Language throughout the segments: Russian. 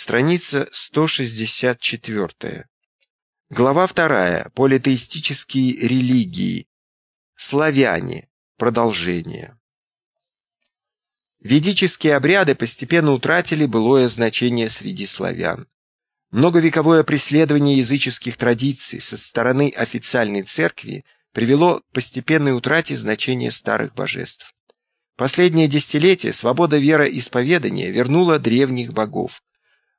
Страница 164. Глава 2. Политеистические религии. Славяне. Продолжение. Ведические обряды постепенно утратили былое значение среди славян. Многовековое преследование языческих традиций со стороны официальной церкви привело к постепенной утрате значения старых божеств. Последнее десятилетие свобода вероисповедания вернула древних богов.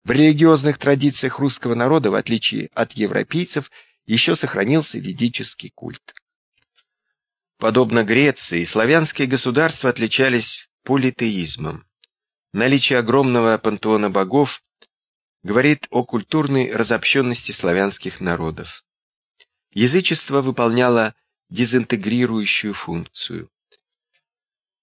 В религиозных традициях русского народа, в отличие от европейцев, еще сохранился ведический культ. Подобно Греции, славянские государства отличались политеизмом. Наличие огромного пантеона богов говорит о культурной разобщенности славянских народов. Язычество выполняло дезинтегрирующую функцию.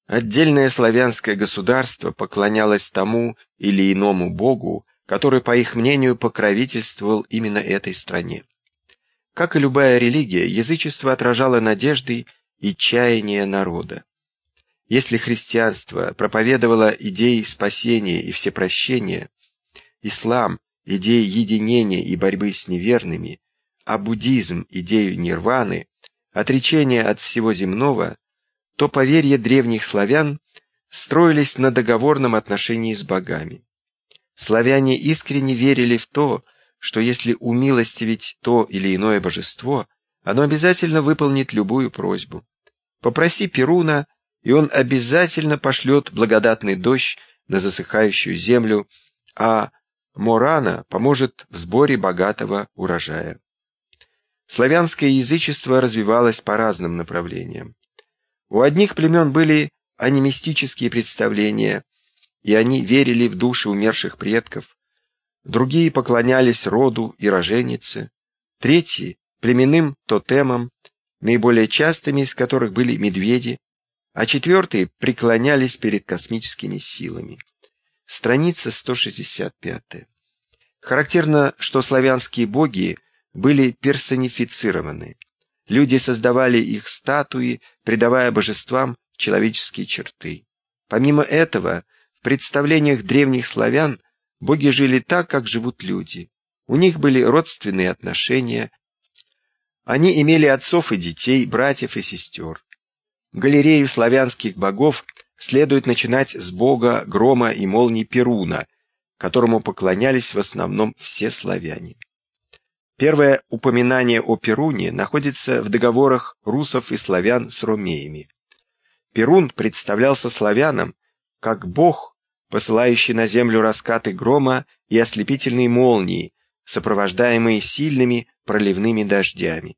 Отдельное славянское государство поклонялось тому или иному богу, который, по их мнению, покровительствовал именно этой стране. Как и любая религия, язычество отражало надежды и чаяния народа. Если христианство проповедовало идеи спасения и всепрощения, ислам – идеи единения и борьбы с неверными, а буддизм – идею нирваны, отречения от всего земного, то поверья древних славян строились на договорном отношении с богами. Славяне искренне верили в то, что если умилостивить то или иное божество, оно обязательно выполнит любую просьбу. Попроси Перуна, и он обязательно пошлет благодатный дождь на засыхающую землю, а Морана поможет в сборе богатого урожая. Славянское язычество развивалось по разным направлениям. У одних племен были анимистические представления – и они верили в души умерших предков. Другие поклонялись роду и роженице. Третьи – племенным тотемам, наиболее частыми из которых были медведи, а четвертые преклонялись перед космическими силами. Страница 165. Характерно, что славянские боги были персонифицированы. Люди создавали их статуи, придавая божествам человеческие черты. Помимо этого, представлениях древних славян боги жили так, как живут люди. У них были родственные отношения. Они имели отцов и детей, братьев и сестер. Галерею славянских богов следует начинать с бога грома и молний Перуна, которому поклонялись в основном все славяне. Первое упоминание о Перуне находится в договорах русов и славян с ромеями. Перун представлялся славянам как бог, посылающий на землю раскаты грома и ослепительные молнии, сопровождаемые сильными проливными дождями.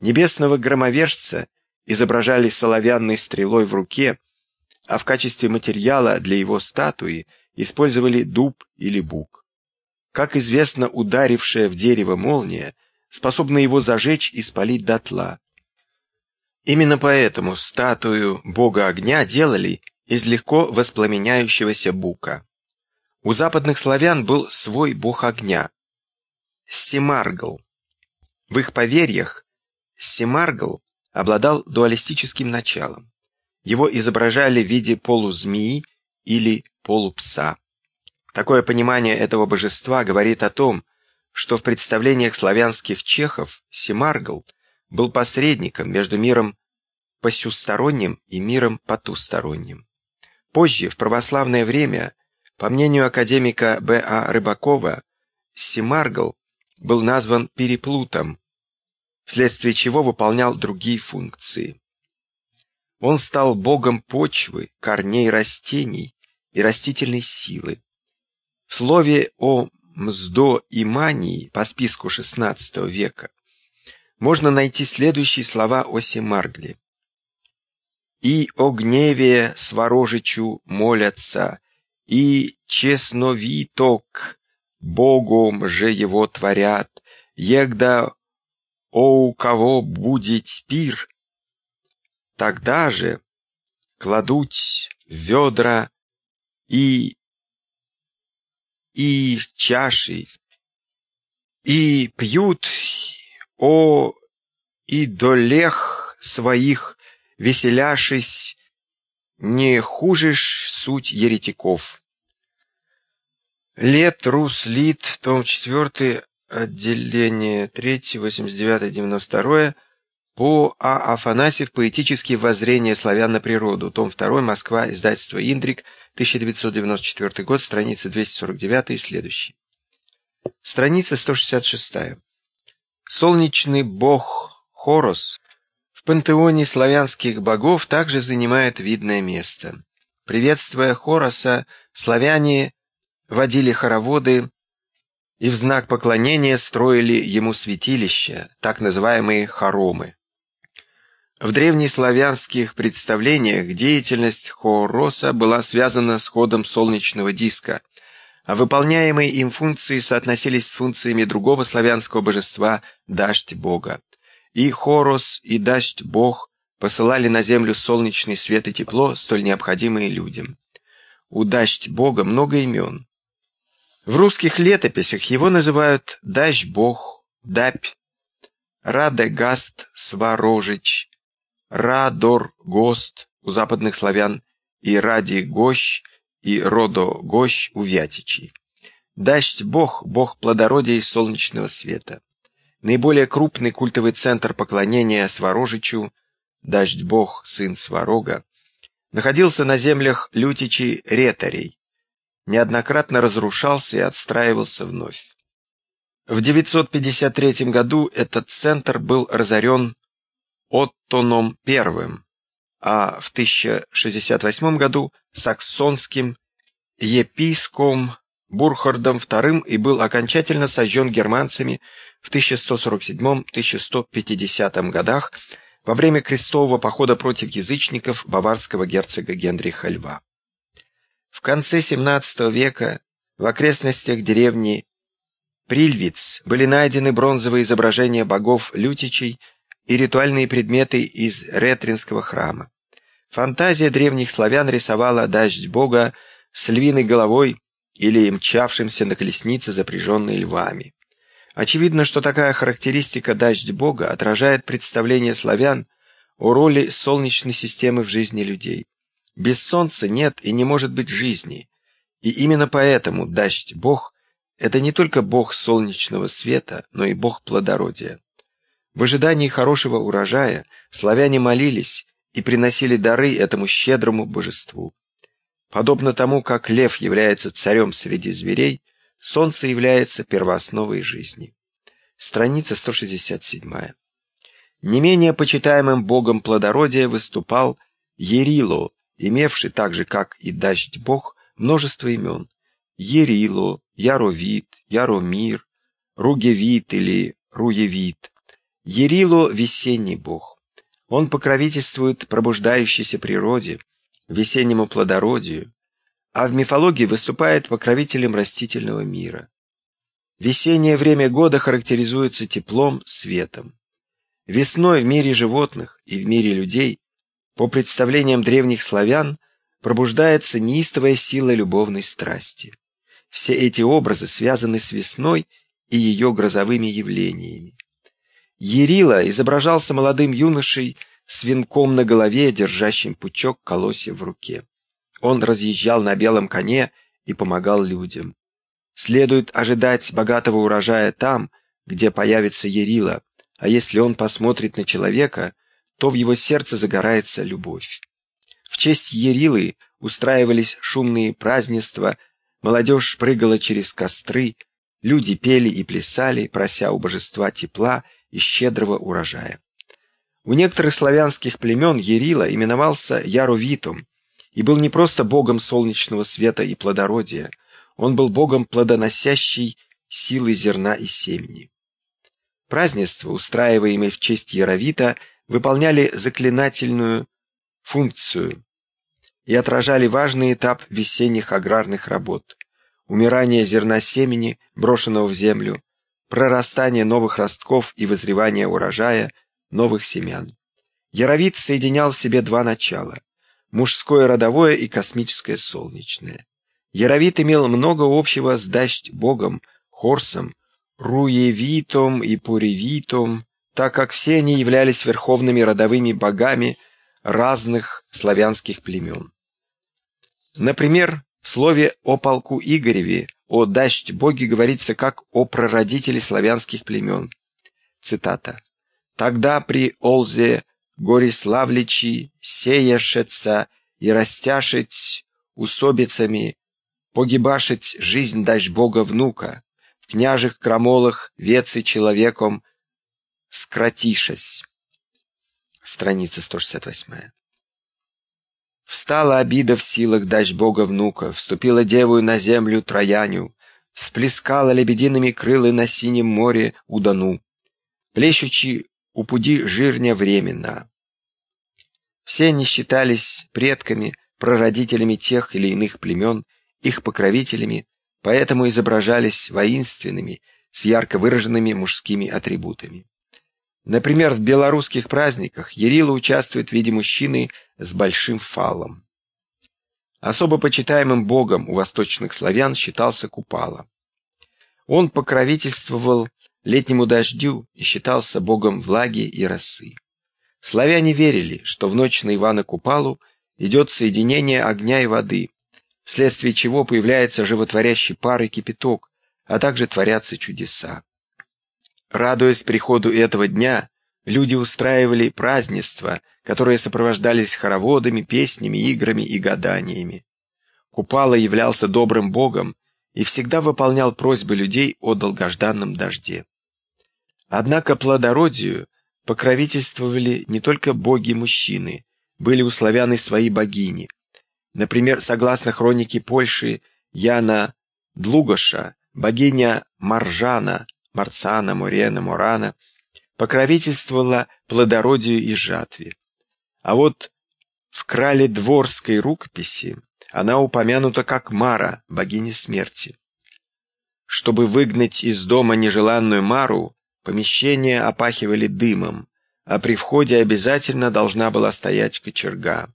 Небесного громовержца изображали соловянной стрелой в руке, а в качестве материала для его статуи использовали дуб или бук. Как известно, ударившая в дерево молния способна его зажечь и спалить дотла. Именно поэтому статую бога огня делали из легко воспламеняющегося бука. У западных славян был свой бог огня – Семаргл. В их поверьях Семаргл обладал дуалистическим началом. Его изображали в виде полузмеи или полупса. Такое понимание этого божества говорит о том, что в представлениях славянских чехов Семаргл был посредником между миром посюсторонним и миром потусторонним. Позже, в православное время, по мнению академика Б.А. Рыбакова, Семаргл был назван переплутом, вследствие чего выполнял другие функции. Он стал богом почвы, корней растений и растительной силы. В слове о мздо и мании по списку XVI века можно найти следующие слова о Семаргле и о гневе сворожичу молятся, и честновиток Богом же его творят, егда о у кого будет пир, тогда же кладут ведра и и чаши, и пьют о идолех своих веселяшись, не хужишь суть еретиков. Лет, Рус, Лит, том 4, отделение 3, 89-92, по А. Афанасьев «Поэтические воззрения славян на природу», том 2, Москва, издательство «Индрик», 1994 год, страница 249 и следующий. Страница 166. Солнечный бог Хорос пантеоне славянских богов также занимает видное место. Приветствуя Хороса, славяне водили хороводы и в знак поклонения строили ему святилища, так называемые хоромы. В древнеславянских представлениях деятельность Хороса была связана с ходом солнечного диска, а выполняемые им функции соотносились с функциями другого славянского божества – дождь бога. И Хорос, и дождь бог посылали на землю солнечный свет и тепло, столь необходимые людям. У дождь бога много имен. В русских летописях его называют дождь бог, Дапь, Радегаст Сварожич, Радор-Гост у западных славян и Ради-Гощ и Родо-Гощ у вятичей. Дождь-бог – бог плодородия и солнечного света. Наиболее крупный культовый центр поклонения Сварожичу, дождь-бог, сын Сварога, находился на землях лютичей-ретарей, неоднократно разрушался и отстраивался вновь. В 953 году этот центр был разорен Оттоном I, а в 1068 году саксонским еписком Бурхардом II и был окончательно сожжен германцами в 1147-1150 годах во время крестового похода против язычников баварского герцога Генриха Льва. В конце XVII века в окрестностях деревни Прильвиц были найдены бронзовые изображения богов Лютичей и ритуальные предметы из Ретринского храма. Фантазия древних славян рисовала дождь бога с львиной головой или мчавшимся на колеснице, запряженной львами. Очевидно, что такая характеристика дождь бога отражает представление славян о роли солнечной системы в жизни людей. Без солнца нет и не может быть жизни, и именно поэтому дождь бог – это не только бог солнечного света, но и бог плодородия. В ожидании хорошего урожая славяне молились и приносили дары этому щедрому божеству. Подобно тому, как лев является царем среди зверей, солнце является первоосновой жизни. Страница 167. Не менее почитаемым богом плодородия выступал Ерило, имевший так же, как и дождь бог, множество имен. Ерило, Яровит, Яромир, Ругевит или Руевит. Ерило – весенний бог. Он покровительствует пробуждающейся природе, весеннему плодородию, а в мифологии выступает покровителем растительного мира. Весеннее время года характеризуется теплом, светом. Весной в мире животных и в мире людей, по представлениям древних славян, пробуждается неистовая сила любовной страсти. Все эти образы связаны с весной и ее грозовыми явлениями. Ерила изображался молодым юношей с венком на голове, держащим пучок колосья в руке. Он разъезжал на белом коне и помогал людям. Следует ожидать богатого урожая там, где появится Ерила, а если он посмотрит на человека, то в его сердце загорается любовь. В честь Ерилы устраивались шумные празднества, молодежь прыгала через костры, люди пели и плясали, прося у божества тепла и щедрого урожая. У некоторых славянских племен Ерила именовался Яровитом и был не просто богом солнечного света и плодородия, он был богом плодоносящей силы зерна и семени. Празднества, устраиваемые в честь Яровита, выполняли заклинательную функцию и отражали важный этап весенних аграрных работ – умирание зерна семени, брошенного в землю, прорастание новых ростков и вызревание урожая новых семян. Яровит соединял в себе два начала – мужское родовое и космическое солнечное. Яровит имел много общего с Дащ богом, Хорсом, Руевитом и Пуревитом, так как все они являлись верховными родовыми богами разных славянских племен. Например, в слове о полку Игореве о дождь-боге говорится как о прародителе славянских племен. Цитата. «Тогда при Олзе Гориславличи сеяшеца и растяшить усобицами, погибашить жизнь дождь бога внука, в княжих крамолах вецы человеком скратишась». Страница 168. Встала обида в силах дать Бога внука, Вступила девую на землю Трояню, Всплескала лебедиными крылы На синем море удану, Плещучи у пуди жирня временно. Все они считались предками, прародителями тех или иных племен, их покровителями, поэтому изображались воинственными, с ярко выраженными мужскими атрибутами. Например, в белорусских праздниках Ярила участвует в виде мужчины с большим фалом. Особо почитаемым богом у восточных славян считался Купала. Он покровительствовал летнему дождю и считался богом влаги и росы. Славяне верили, что в ночь на Ивана Купалу идет соединение огня и воды, вследствие чего появляется животворящий пар и кипяток, а также творятся чудеса. Радуясь приходу этого дня, люди устраивали празднества, которые сопровождались хороводами, песнями, играми и гаданиями. Купала являлся добрым богом и всегда выполнял просьбы людей о долгожданном дожде. Однако плодородию покровительствовали не только боги-мужчины, были у славян и свои богини. Например, согласно хронике Польши Яна Длугаша, богиня Маржана Марцана, Мурена, Мурана, покровительствовала плодородию и жатве. А вот в крале дворской рукописи она упомянута как Мара, богиня смерти. Чтобы выгнать из дома нежеланную Мару, помещение опахивали дымом, а при входе обязательно должна была стоять кочерга.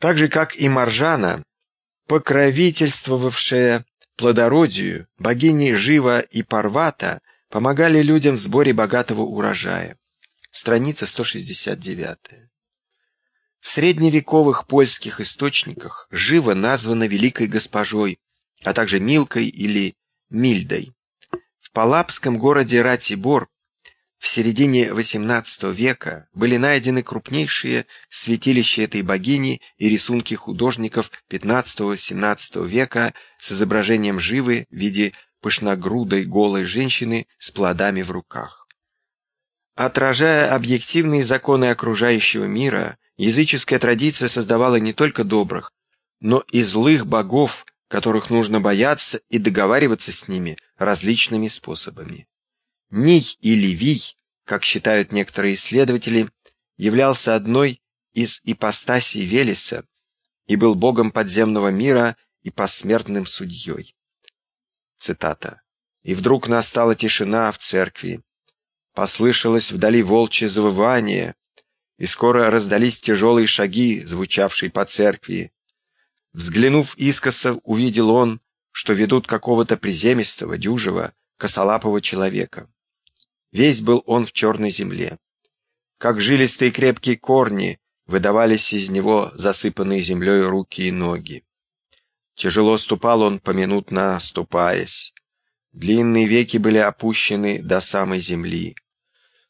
Так же, как и Маржана, покровительствовавшая плодородию, богини Жива и Парвата помогали людям в сборе богатого урожая. Страница 169. В средневековых польских источниках Жива названа Великой Госпожой, а также Милкой или Мильдой. В палапском городе Ратибор в середине XVIII века были найдены крупнейшие святилища этой богини и рисунки художников XV-XVII века с изображением живы в виде пышногрудой голой женщины с плодами в руках. Отражая объективные законы окружающего мира, языческая традиция создавала не только добрых, но и злых богов, которых нужно бояться и договариваться с ними различными способами. Ний или Вий, как считают некоторые исследователи, являлся одной из ипостасей Велеса и был богом подземного мира и посмертным судьей. Цитата. «И вдруг настала тишина в церкви. Послышалось вдали волчье завывание, и скоро раздались тяжелые шаги, звучавшие по церкви. Взглянув искоса, увидел он, что ведут какого-то приземистого, дюжего, косолапого человека. Весь был он в черной земле. Как жилистые крепкие корни выдавались из него засыпанные землей руки и ноги. Тяжело ступал он, поминутно оступаясь. Длинные веки были опущены до самой земли.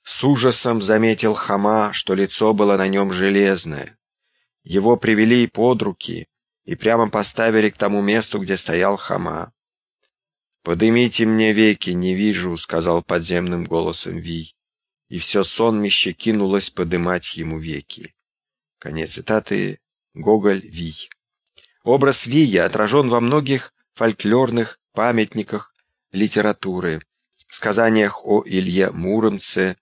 С ужасом заметил Хама, что лицо было на нем железное. Его привели под руки и прямо поставили к тому месту, где стоял Хама. «Подымите мне веки, не вижу», — сказал подземным голосом Вий. И все сонмище кинулось подымать ему веки. Конец цитаты Гоголь Вий. Образ Вия отражен во многих фольклорных памятниках литературы, сказаниях о Илье Муромце,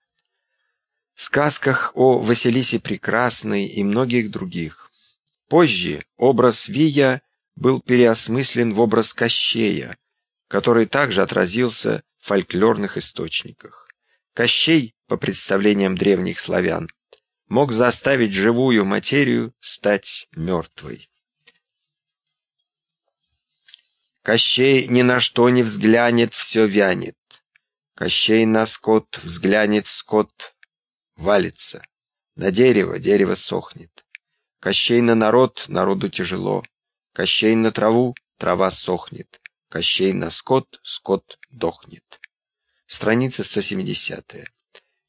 сказках о Василисе Прекрасной и многих других. Позже образ Вия был переосмыслен в образ Кощея, который также отразился в фольклорных источниках. Кощей, по представлениям древних славян, мог заставить живую материю стать мертвой. Кощей ни на что не взглянет, все вянет. Кощей на скот взглянет, скот валится. На дерево, дерево сохнет. Кощей на народ, народу тяжело. Кощей на траву, трава сохнет. Кощей на скот, скот дохнет. Страница 170.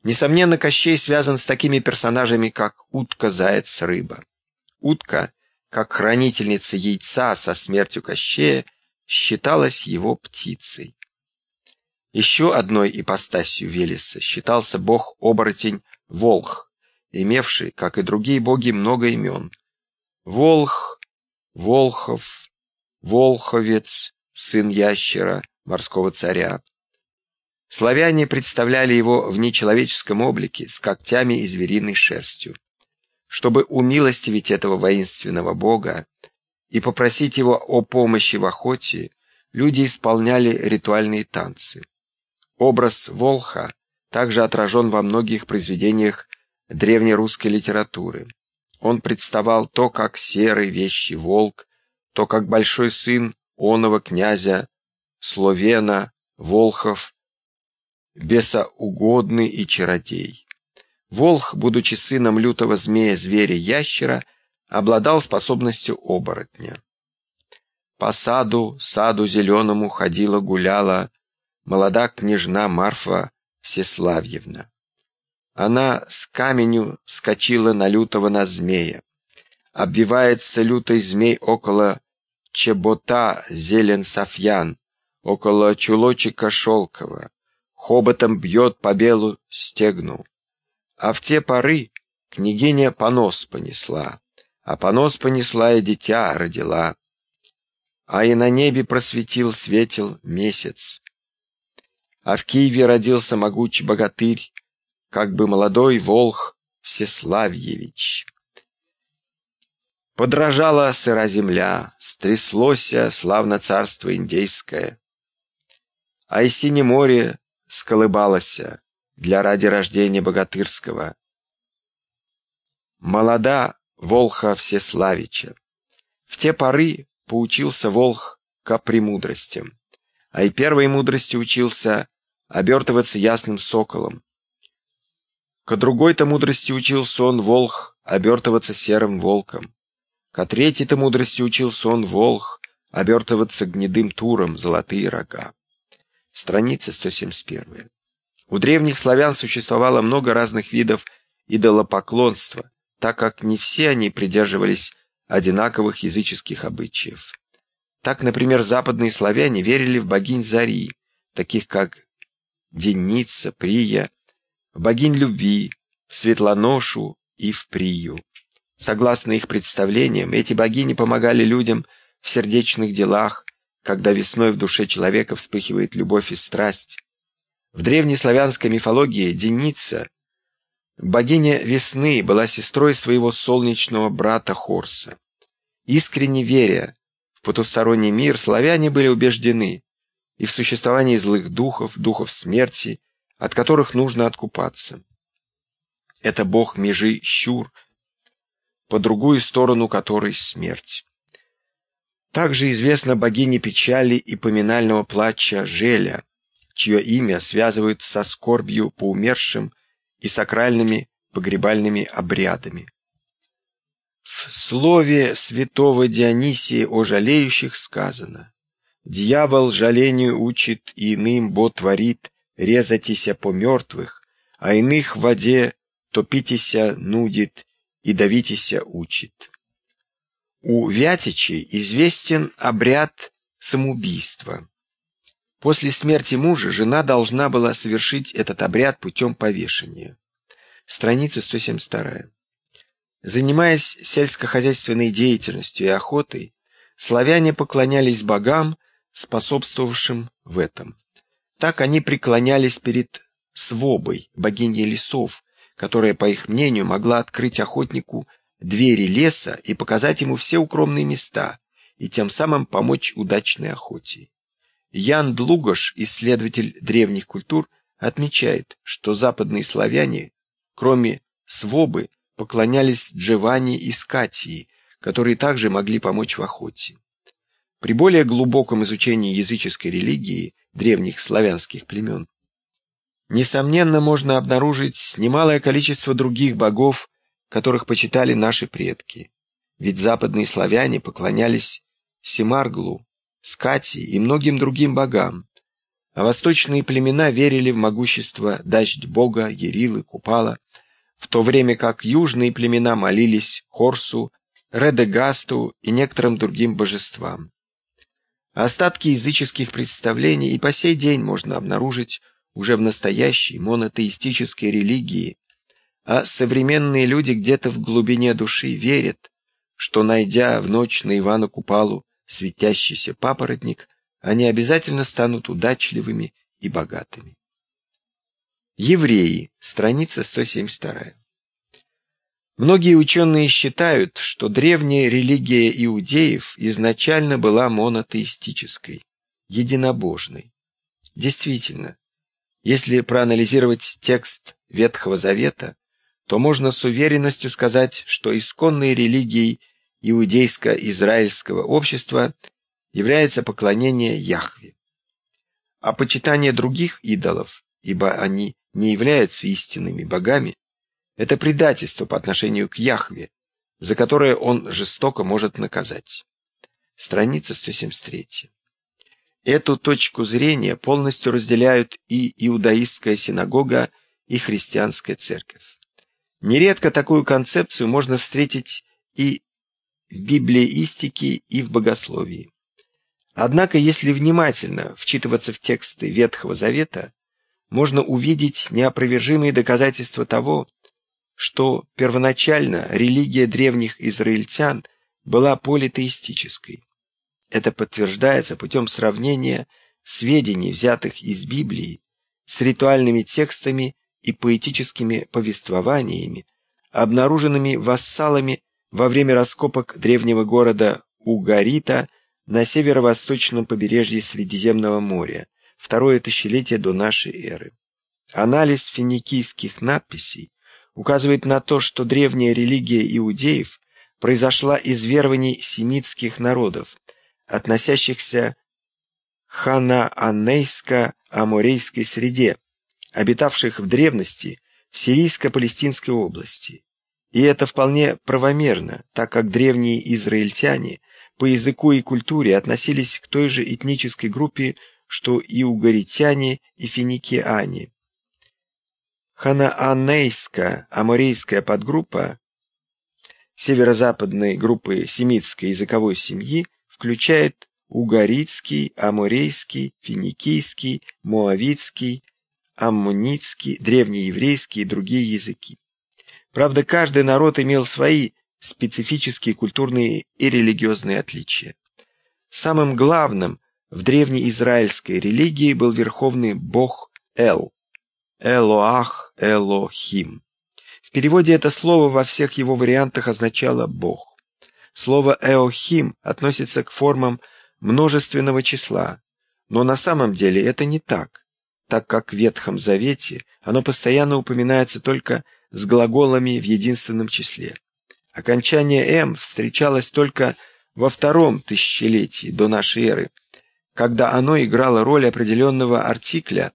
Несомненно, Кощей связан с такими персонажами, как утка, заяц, рыба. Утка, как хранительница яйца со смертью Кощея, считалась его птицей. Еще одной ипостасью Велеса считался бог-оборотень Волх, имевший, как и другие боги, много имен. Волх, Волхов, Волховец, сын ящера, морского царя. Славяне представляли его в нечеловеческом облике, с когтями и звериной шерстью. Чтобы умилостивить этого воинственного бога и попросить его о помощи в охоте, люди исполняли ритуальные танцы. Образ Волха также отражен во многих произведениях древнерусской литературы. Он представал то как серый вещий волк, то как большой сын оного князя Словена, Волхов, бесоугодный и чародей. Волх, будучи сыном лютого змея-зверя-ящера, обладал способностью оборотня. По саду, саду зеленому ходила-гуляла, молода княжна Марфа Всеславьевна. Она с каменю скочила на лютого на змея. Обвивается лютой змей около чебота зелен софьян, около чулочика шелкова, хоботом бьет по белу стегну. А в те поры княгиня понос понесла, а понос понесла и дитя родила. А и на небе просветил светил месяц, а в Киеве родился могучий богатырь, как бы молодой волх Всеславьевич. Подражала сыра земля, стряслося славно царство индейское. А и синее море сколыбалося для ради рождения богатырского. Молода волха Всеславича. В те поры поучился волх ко премудростям, а и первой мудрости учился обертываться ясным соколом. К другой-то мудрости учился он волх обертываться серым волком. К третьей-то мудрости учился он волх обертываться гнедым туром, золотые рога. Страница 171. У древних славян существовало много разных видов идолопоклонства, так как не все они придерживались одинаковых языческих обычаев. Так, например, западные славяне верили в богинь Зари, таких как Деница, Прия, богинь любви, в Светлоношу и в Прию. Согласно их представлениям, эти богини помогали людям в сердечных делах, когда весной в душе человека вспыхивает любовь и страсть. В древнеславянской мифологии Деница, богиня весны, была сестрой своего солнечного брата Хорса. Искренне веря в потусторонний мир, славяне были убеждены, и в существовании злых духов, духов смерти, от которых нужно откупаться. Это бог межи Щур, по другую сторону которой смерть. Также известна богиня печали и поминального плача Желя, чье имя связывают со скорбью по умершим и сакральными погребальными обрядами. В слове святого Дионисия о жалеющих сказано Дьявол жалению учит, и иным бо творит, резатися по мертвых, а иных в воде топитеся нудит и давитеся учит. У Вятичей известен обряд самоубийства. После смерти мужа жена должна была совершить этот обряд путем повешения. Страница 172. Занимаясь сельскохозяйственной деятельностью и охотой, славяне поклонялись богам, способствовавшим в этом. Так они преклонялись перед Свобой, богиней лесов, которая, по их мнению, могла открыть охотнику двери леса и показать ему все укромные места, и тем самым помочь удачной охоте. Ян Длугош, исследователь древних культур, отмечает, что западные славяне, кроме Свобы, поклонялись Джованни и Скатии, которые также могли помочь в охоте. При более глубоком изучении языческой религии древних славянских племен, несомненно, можно обнаружить немалое количество других богов, которых почитали наши предки. Ведь западные славяне поклонялись Семарглу, Скати и многим другим богам, а восточные племена верили в могущество дождь бога, Ерилы, Купала, в то время как южные племена молились Хорсу, Редегасту и некоторым другим божествам. Остатки языческих представлений и по сей день можно обнаружить уже в настоящей монотеистической религии, а современные люди где-то в глубине души верят, что, найдя в ночь на Ивана Купалу светящийся папоротник, они обязательно станут удачливыми и богатыми. Евреи, страница 172. Многие ученые считают, что древняя религия иудеев изначально была монотеистической, единобожной. Действительно, если проанализировать текст Ветхого Завета, то можно с уверенностью сказать, что исконной религией иудейско-израильского общества является поклонение Яхве. А почитание других идолов, ибо они не являются истинными богами, это предательство по отношению к Яхве, за которое он жестоко может наказать. Страница 173. Эту точку зрения полностью разделяют и иудаистская синагога, и христианская церковь. Нередко такую концепцию можно встретить и в библеистике, и в богословии. Однако, если внимательно вчитываться в тексты Ветхого Завета, можно увидеть неопровержимые доказательства того, что первоначально религия древних израильтян была политеистической. Это подтверждается путем сравнения сведений, взятых из Библии, с ритуальными текстами и поэтическими повествованиями, обнаруженными вассалами во время раскопок древнего города Угарита на северо-восточном побережье Средиземного моря, второе тысячелетие до нашей эры. Анализ финикийских надписей указывает на то, что древняя религия иудеев произошла из верований семитских народов, относящихся к ханаанейско-аморейской среде, обитавших в древности в сирийско-палестинской области. И это вполне правомерно, так как древние израильтяне по языку и культуре относились к той же этнической группе, что и угоритяне и финикиане. Ханаанейско-аморейская подгруппа северо-западной группы семитской языковой семьи включает угаритский, аморейский, финикийский, моавитский, аммонитский, древнееврейский и другие языки. Правда, каждый народ имел свои специфические культурные и религиозные отличия. Самым главным в древнеизраильской религии был верховный бог Эл, Элоах, Элохим. В переводе это слово во всех его вариантах означало «бог». Слово «эохим» относится к формам множественного числа, но на самом деле это не так, так как в Ветхом Завете оно постоянно упоминается только с глаголами в единственном числе. Окончание «м» встречалось только во втором тысячелетии до нашей эры, когда оно играло роль определенного артикля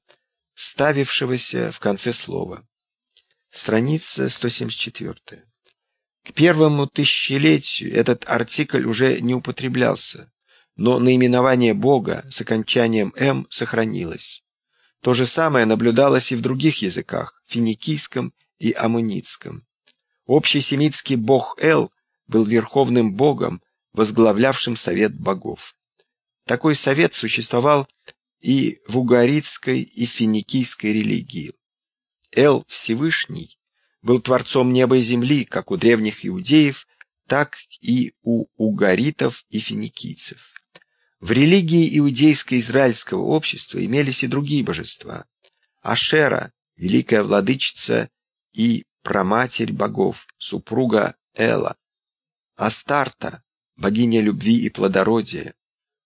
ставившегося в конце слова. Страница 174. К первому тысячелетию этот артикль уже не употреблялся, но наименование Бога с окончанием «м» сохранилось. То же самое наблюдалось и в других языках – финикийском и амунитском. Общий семитский бог Эл был верховным богом, возглавлявшим совет богов. Такой совет существовал и в угаритской и финикийской религии. Эл Всевышний был творцом неба и земли, как у древних иудеев, так и у угаритов и финикийцев. В религии иудейско-израильского общества имелись и другие божества. Ашера, великая владычица и праматерь богов, супруга Эла. Астарта, богиня любви и плодородия.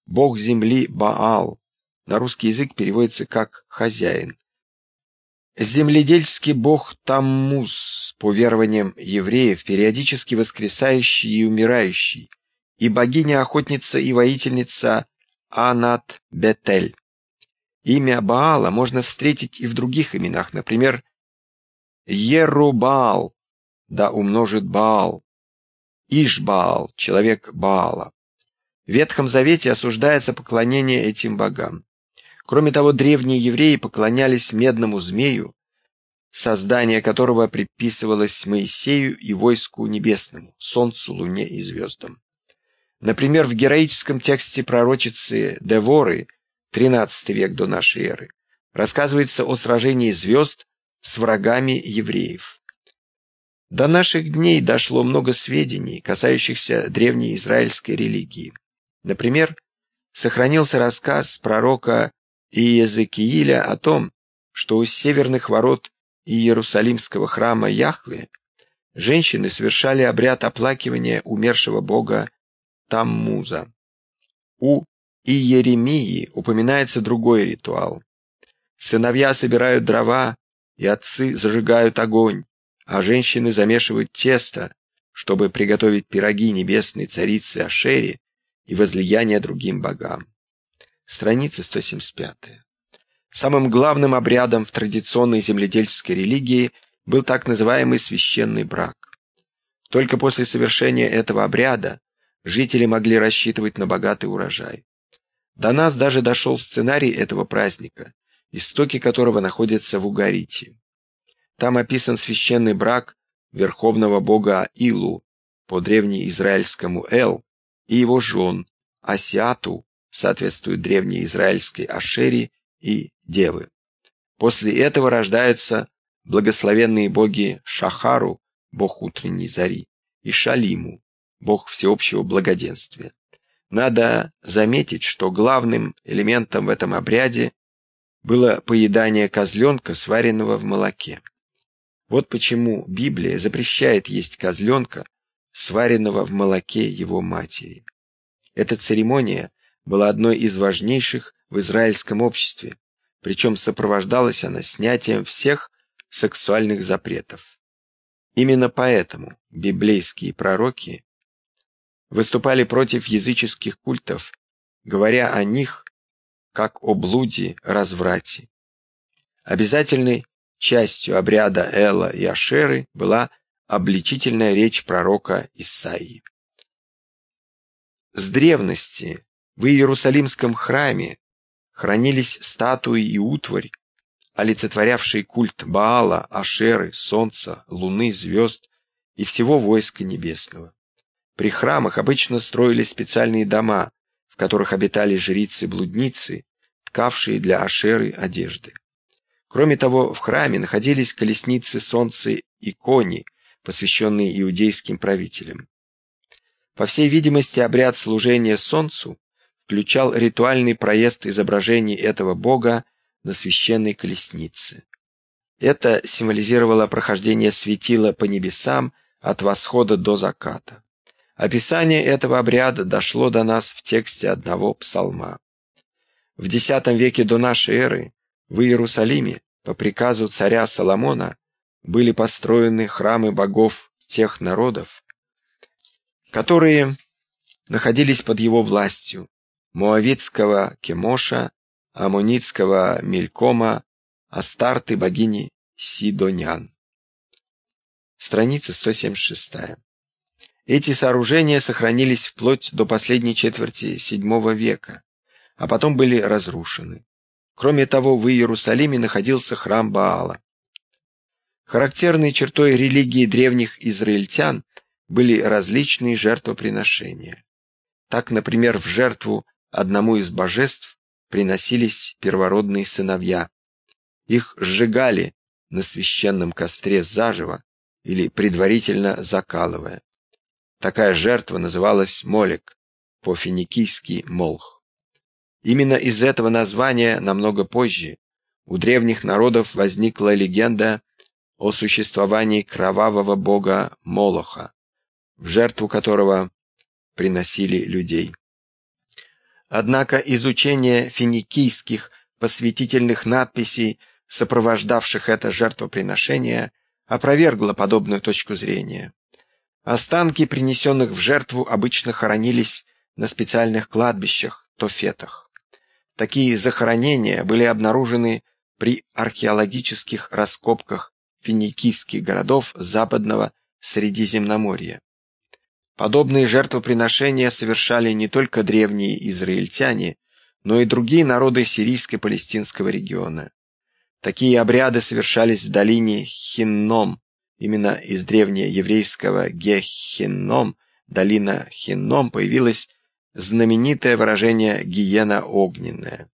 Бог земли Баал, на русский язык переводится как «хозяин». Земледельский бог Таммус, по верованиям евреев, периодически воскресающий и умирающий, и богиня-охотница и воительница Анат Бетель. Имя Баала можно встретить и в других именах, например, Ерубаал, да умножит Баал, Ишбаал, человек Баала. В Ветхом Завете осуждается поклонение этим богам. Кроме того, древние евреи поклонялись медному змею, создание которого приписывалось Моисею и войску небесному, солнцу, луне и звездам. Например, в героическом тексте пророчицы Деворы, 13 век до нашей эры, рассказывается о сражении звезд с врагами евреев. До наших дней дошло много сведений, касающихся древней израильской религии. Например, сохранился рассказ пророка Иезекииля о том, что у северных ворот Иерусалимского храма Яхве женщины совершали обряд оплакивания умершего бога Таммуза. У Иеремии упоминается другой ритуал. Сыновья собирают дрова, и отцы зажигают огонь, а женщины замешивают тесто, чтобы приготовить пироги небесной царицы Ашери и возлияние другим богам. Страница 175. Самым главным обрядом в традиционной земледельческой религии был так называемый священный брак. Только после совершения этого обряда жители могли рассчитывать на богатый урожай. До нас даже дошел сценарий этого праздника, истоки которого находятся в Угарите. Там описан священный брак верховного бога Илу по древнеизраильскому Эл и его жен Асиату, соответствует древнеизраильской Ашери и Девы. После этого рождаются благословенные боги Шахару, бог утренней зари, и Шалиму, бог всеобщего благоденствия. Надо заметить, что главным элементом в этом обряде было поедание козленка, сваренного в молоке. Вот почему Библия запрещает есть козленка, сваренного в молоке его матери. Эта церемония была одной из важнейших в израильском обществе, причем сопровождалась она снятием всех сексуальных запретов. Именно поэтому библейские пророки выступали против языческих культов, говоря о них как о блуде, разврате. Обязательной частью обряда Эла и Ашеры была обличительная речь пророка Исаии. С древности в Иерусалимском храме хранились статуи и утварь, олицетворявшие культ Баала, Ашеры, Солнца, Луны, звезд и всего войска небесного. При храмах обычно строились специальные дома, в которых обитали жрицы-блудницы, ткавшие для Ашеры одежды. Кроме того, в храме находились колесницы солнца и кони, посвященные иудейским правителям. По всей видимости, обряд служения солнцу включал ритуальный проезд изображений этого бога на священной колеснице. Это символизировало прохождение светила по небесам от восхода до заката. Описание этого обряда дошло до нас в тексте одного псалма. В X веке до нашей эры в Иерусалиме по приказу царя Соломона были построены храмы богов тех народов, которые находились под его властью, Моавитского Кемоша, Амунитского Мелькома, Астарты богини Сидонян. Страница 176. Эти сооружения сохранились вплоть до последней четверти VII века, а потом были разрушены. Кроме того, в Иерусалиме находился храм Баала. Характерной чертой религии древних израильтян были различные жертвоприношения. Так, например, в жертву одному из божеств приносились первородные сыновья. Их сжигали на священном костре заживо или предварительно закалывая. Такая жертва называлась молек, по-финикийски молх. Именно из этого названия намного позже у древних народов возникла легенда о существовании кровавого бога Молоха, в жертву которого приносили людей. Однако изучение финикийских посвятительных надписей, сопровождавших это жертвоприношение, опровергло подобную точку зрения. Останки, принесенных в жертву, обычно хоронились на специальных кладбищах, тофетах. Такие захоронения были обнаружены при археологических раскопках финикийских городов западного Средиземноморья. Подобные жертвоприношения совершали не только древние израильтяне, но и другие народы сирийско-палестинского региона. Такие обряды совершались в долине Хинном, именно из древнееврейского Гехинном, долина Хинном, появилось знаменитое выражение «гиена огненная».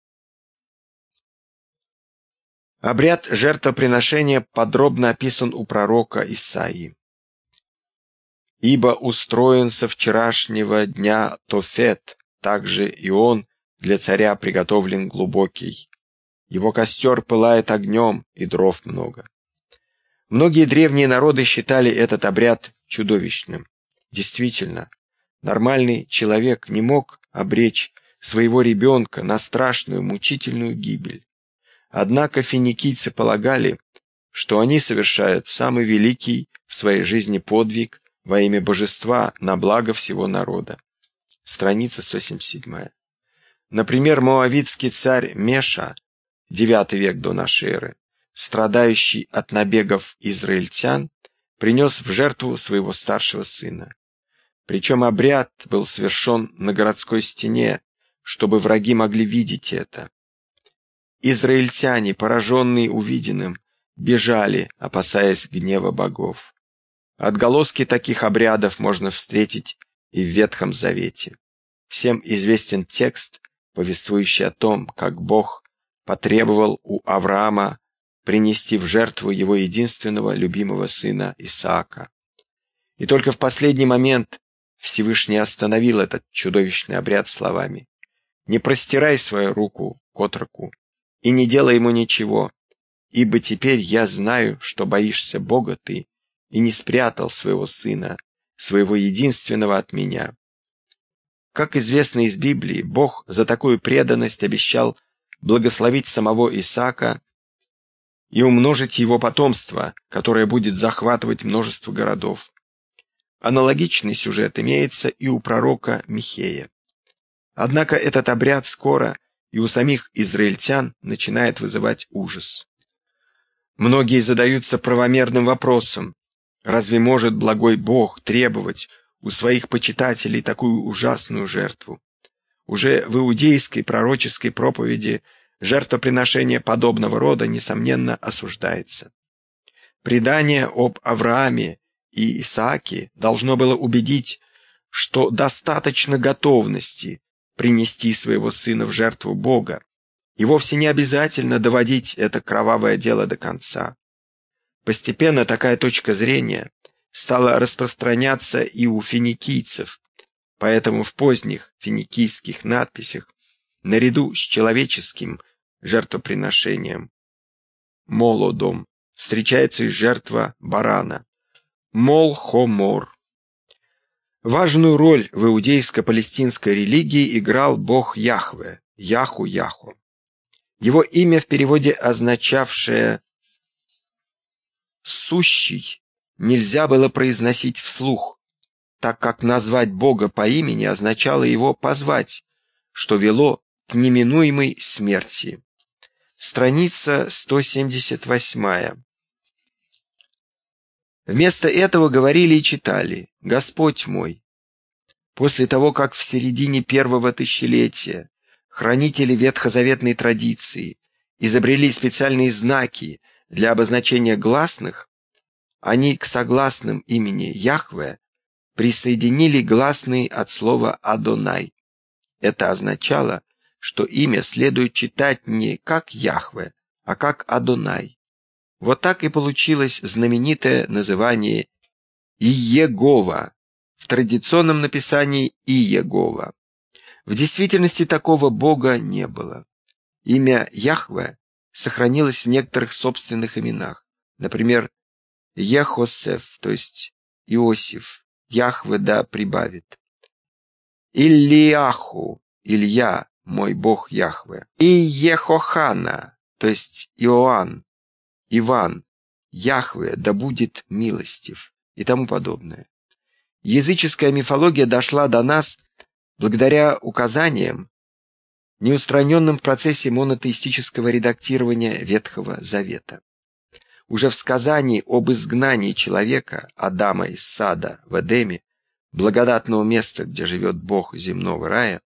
Обряд жертвоприношения подробно описан у пророка Исаии. «Ибо устроен со вчерашнего дня Тофет, также и он для царя приготовлен глубокий. Его костер пылает огнем, и дров много». Многие древние народы считали этот обряд чудовищным. Действительно, нормальный человек не мог обречь своего ребенка на страшную мучительную гибель. Однако финикийцы полагали, что они совершают самый великий в своей жизни подвиг во имя божества на благо всего народа. Страница 177. Например, моавитский царь Меша, IX век до нашей эры, страдающий от набегов израильтян, принес в жертву своего старшего сына. Причем обряд был совершен на городской стене, чтобы враги могли видеть это. Израильтяне, пораженные увиденным, бежали, опасаясь гнева богов. Отголоски таких обрядов можно встретить и в Ветхом Завете. Всем известен текст, повествующий о том, как Бог потребовал у Авраама принести в жертву его единственного любимого сына Исаака. И только в последний момент Всевышний остановил этот чудовищный обряд словами «Не простирай свою руку к отроку, и не делай ему ничего, ибо теперь я знаю, что боишься Бога ты, и не спрятал своего сына, своего единственного от меня. Как известно из Библии, Бог за такую преданность обещал благословить самого Исаака и умножить его потомство, которое будет захватывать множество городов. Аналогичный сюжет имеется и у пророка Михея. Однако этот обряд скоро и у самих израильтян начинает вызывать ужас. Многие задаются правомерным вопросом, разве может благой Бог требовать у своих почитателей такую ужасную жертву? Уже в иудейской пророческой проповеди жертвоприношение подобного рода, несомненно, осуждается. Предание об Аврааме и Исааке должно было убедить, что достаточно готовности принести своего сына в жертву Бога, и вовсе не обязательно доводить это кровавое дело до конца. Постепенно такая точка зрения стала распространяться и у финикийцев, поэтому в поздних финикийских надписях наряду с человеческим жертвоприношением молодом встречается и жертва барана мол-хомор. Важную роль в иудейско-палестинской религии играл бог Яхве, Яху-Яху. Его имя в переводе означавшее «сущий» нельзя было произносить вслух, так как назвать Бога по имени означало его позвать, что вело к неминуемой смерти. Страница 178. Вместо этого говорили и читали «Господь мой». После того, как в середине первого тысячелетия хранители ветхозаветной традиции изобрели специальные знаки для обозначения гласных, они к согласным имени Яхве присоединили гласные от слова «Адонай». Это означало, что имя следует читать не как Яхве, а как Адонай. Вот так и получилось знаменитое называние Иегова в традиционном написании Иегова. В действительности такого бога не было. Имя Яхве сохранилось в некоторых собственных именах. Например, Ехосеф, то есть Иосиф, Яхве да прибавит. Ильяху, Илья, мой бог Яхве. И Ехохана, то есть Иоанн, Иван, Яхве, да будет милостив и тому подобное. Языческая мифология дошла до нас благодаря указаниям, неустраненным в процессе монотеистического редактирования Ветхого Завета. Уже в сказании об изгнании человека, Адама из сада в Эдеме, благодатного места, где живет Бог земного рая,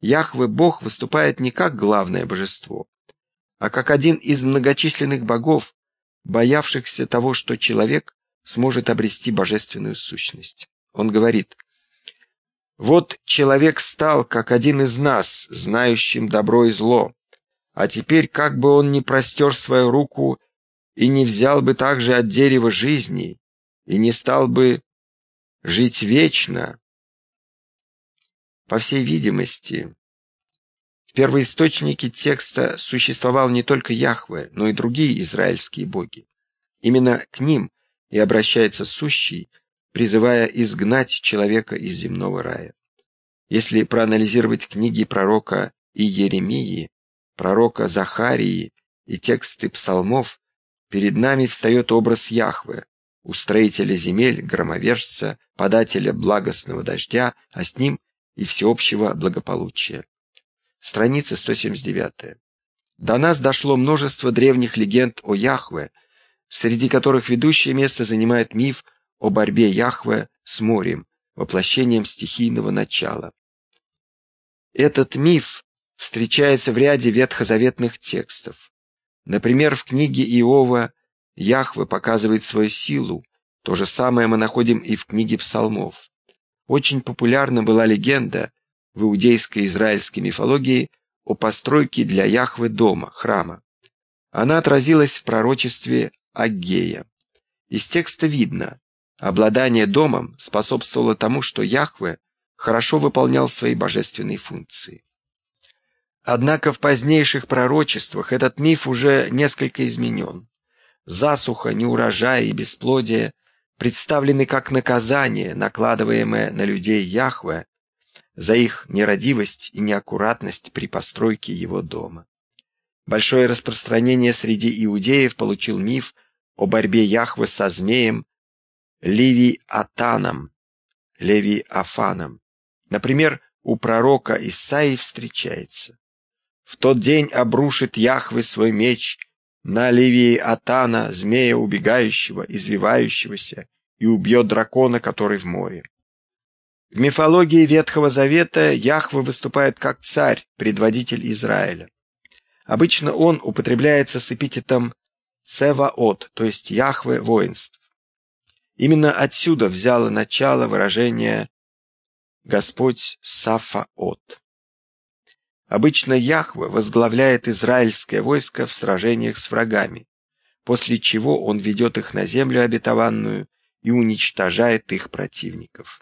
Яхве Бог выступает не как главное божество, а как один из многочисленных богов, боявшихся того, что человек сможет обрести божественную сущность. Он говорит, «Вот человек стал, как один из нас, знающим добро и зло, а теперь, как бы он ни простер свою руку и не взял бы также от дерева жизни, и не стал бы жить вечно, по всей видимости, в первоисточнике текста существовал не только Яхве, но и другие израильские боги. Именно к ним и обращается сущий, призывая изгнать человека из земного рая. Если проанализировать книги пророка и Еремии, пророка Захарии и тексты псалмов, перед нами встает образ Яхве, устроителя земель, громовержца, подателя благостного дождя, а с ним и всеобщего благополучия. Страница 179. До нас дошло множество древних легенд о Яхве, среди которых ведущее место занимает миф о борьбе Яхве с морем, воплощением стихийного начала. Этот миф встречается в ряде ветхозаветных текстов. Например, в книге Иова Яхве показывает свою силу, то же самое мы находим и в книге псалмов. Очень популярна была легенда в иудейской израильской мифологии о постройке для Яхвы дома, храма. Она отразилась в пророчестве Аггея. Из текста видно, обладание домом способствовало тому, что Яхве хорошо выполнял свои божественные функции. Однако в позднейших пророчествах этот миф уже несколько изменен. Засуха, неурожай и бесплодие представлены как наказание, накладываемое на людей Яхве за их нерадивость и неаккуратность при постройке его дома. Большое распространение среди иудеев получил миф о борьбе Яхвы со змеем Ливи-Атаном, Леви-Афаном. Например, у пророка Исаии встречается. «В тот день обрушит Яхвы свой меч на Ливии Атана, змея убегающего, извивающегося, и убьет дракона, который в море. В мифологии Ветхого Завета Яхве выступает как царь, предводитель Израиля. Обычно он употребляется с эпитетом «цеваот», то есть Яхве воинств. Именно отсюда взяло начало выражение «Господь Сафаот». Обычно Яхве возглавляет израильское войско в сражениях с врагами, после чего он ведет их на землю обетованную и уничтожает их противников.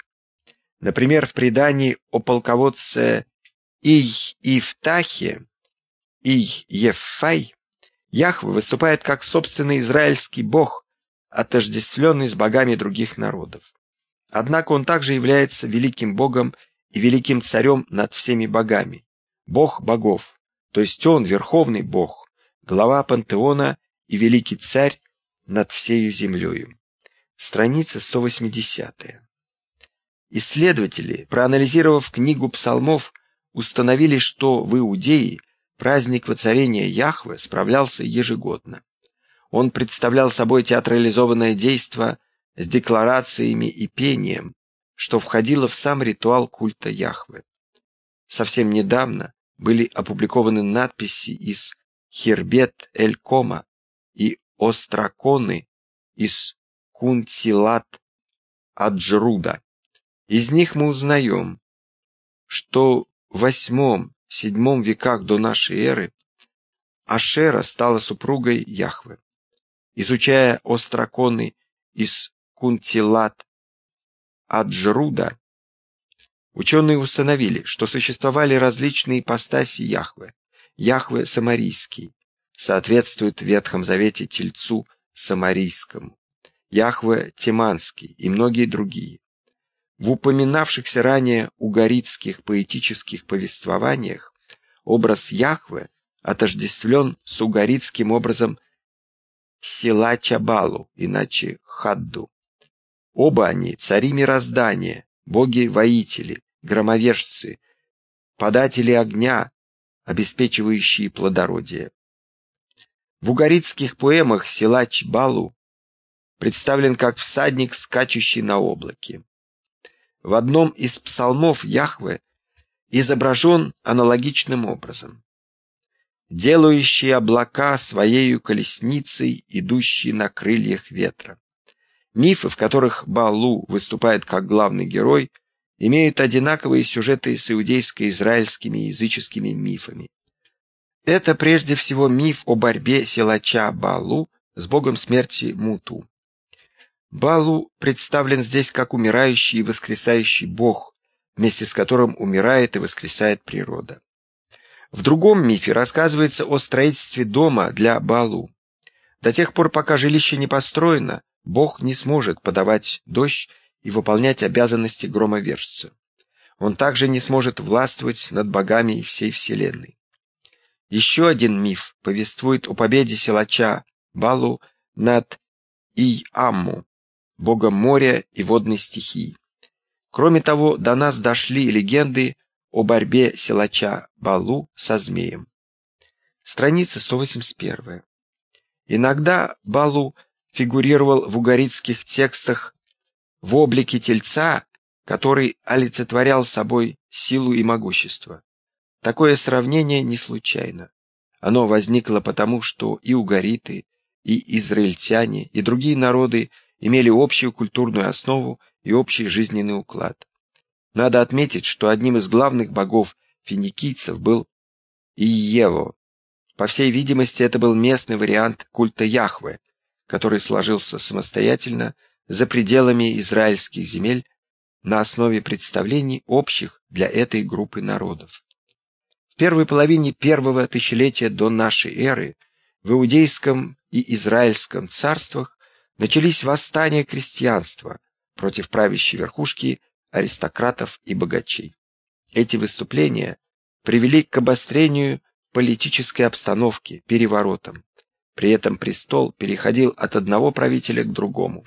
Например, в предании о полководце Ий-Ифтахе, Ий-Ефай, Яхве выступает как собственный израильский бог, отождествленный с богами других народов. Однако он также является великим богом и великим царем над всеми богами, бог богов, то есть он верховный бог, глава пантеона и великий царь над всею землею. Страница 180. Исследователи, проанализировав книгу псалмов, установили, что в Иудее праздник воцарения Яхве справлялся ежегодно. Он представлял собой театрализованное действо с декларациями и пением, что входило в сам ритуал культа Яхве. Совсем недавно были опубликованы надписи из Хербет-эль-Кома и Остраконы из Кунтилат Аджруда. Из них мы узнаем, что в восьмом-седьмом веках до нашей эры Ашера стала супругой Яхве. Изучая остроконы из Кунтилат Аджруда, Ученые установили, что существовали различные ипостаси Яхве. Яхве Самарийский соответствует в Ветхом Завете Тельцу Самарийскому, Яхве Тиманский и многие другие. В упоминавшихся ранее угорицких поэтических повествованиях образ Яхве отождествлен с угорицким образом Села Чабалу, иначе Хадду. Оба они цари мироздания, боги-воители, громовержцы, податели огня, обеспечивающие плодородие. В угорицких поэмах силач Балу представлен как всадник, скачущий на облаке. в одном из псалмов Яхве изображен аналогичным образом. «Делающий облака своею колесницей, идущий на крыльях ветра». Мифы, в которых Балу выступает как главный герой, имеют одинаковые сюжеты с иудейско-израильскими языческими мифами. Это прежде всего миф о борьбе силача Балу с богом смерти Муту. Балу представлен здесь как умирающий и воскресающий бог, вместе с которым умирает и воскресает природа. В другом мифе рассказывается о строительстве дома для Балу. До тех пор, пока жилище не построено, бог не сможет подавать дождь и выполнять обязанности громовержца. Он также не сможет властвовать над богами и всей вселенной. Еще один миф повествует о победе силача Балу над Ий-Амму, богом моря и водной стихии. Кроме того, до нас дошли легенды о борьбе силача Балу со змеем. Страница 181. Иногда Балу фигурировал в угорицких текстах в облике тельца, который олицетворял собой силу и могущество. Такое сравнение не случайно. Оно возникло потому, что и угориты, и израильтяне, и другие народы имели общую культурную основу и общий жизненный уклад. Надо отметить, что одним из главных богов финикийцев был Иево. По всей видимости, это был местный вариант культа Яхве, который сложился самостоятельно за пределами израильских земель на основе представлений общих для этой группы народов. В первой половине первого тысячелетия до нашей эры в иудейском и израильском царствах начались восстания крестьянства против правящей верхушки аристократов и богачей. Эти выступления привели к обострению политической обстановки, переворотам. При этом престол переходил от одного правителя к другому.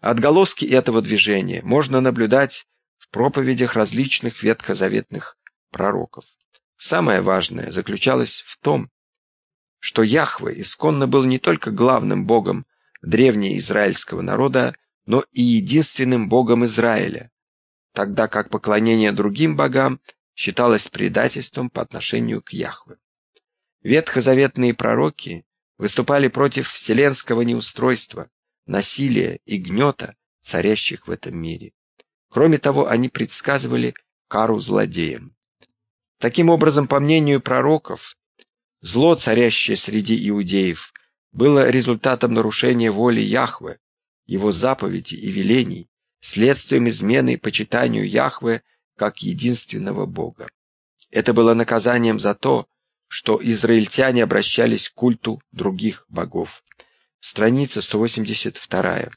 Отголоски этого движения можно наблюдать в проповедях различных ветхозаветных пророков. Самое важное заключалось в том, что Яхве исконно был не только главным богом древнеизраильского народа, но и единственным богом Израиля, тогда как поклонение другим богам считалось предательством по отношению к Яхве. Ветхозаветные пророки выступали против вселенского неустройства, насилия и гнета, царящих в этом мире. Кроме того, они предсказывали кару злодеям. Таким образом, по мнению пророков, зло, царящее среди иудеев, было результатом нарушения воли Яхве, его заповедей и велений, следствием измены почитанию Яхве как единственного Бога. Это было наказанием за то, что израильтяне обращались к культу других богов. Страница 182.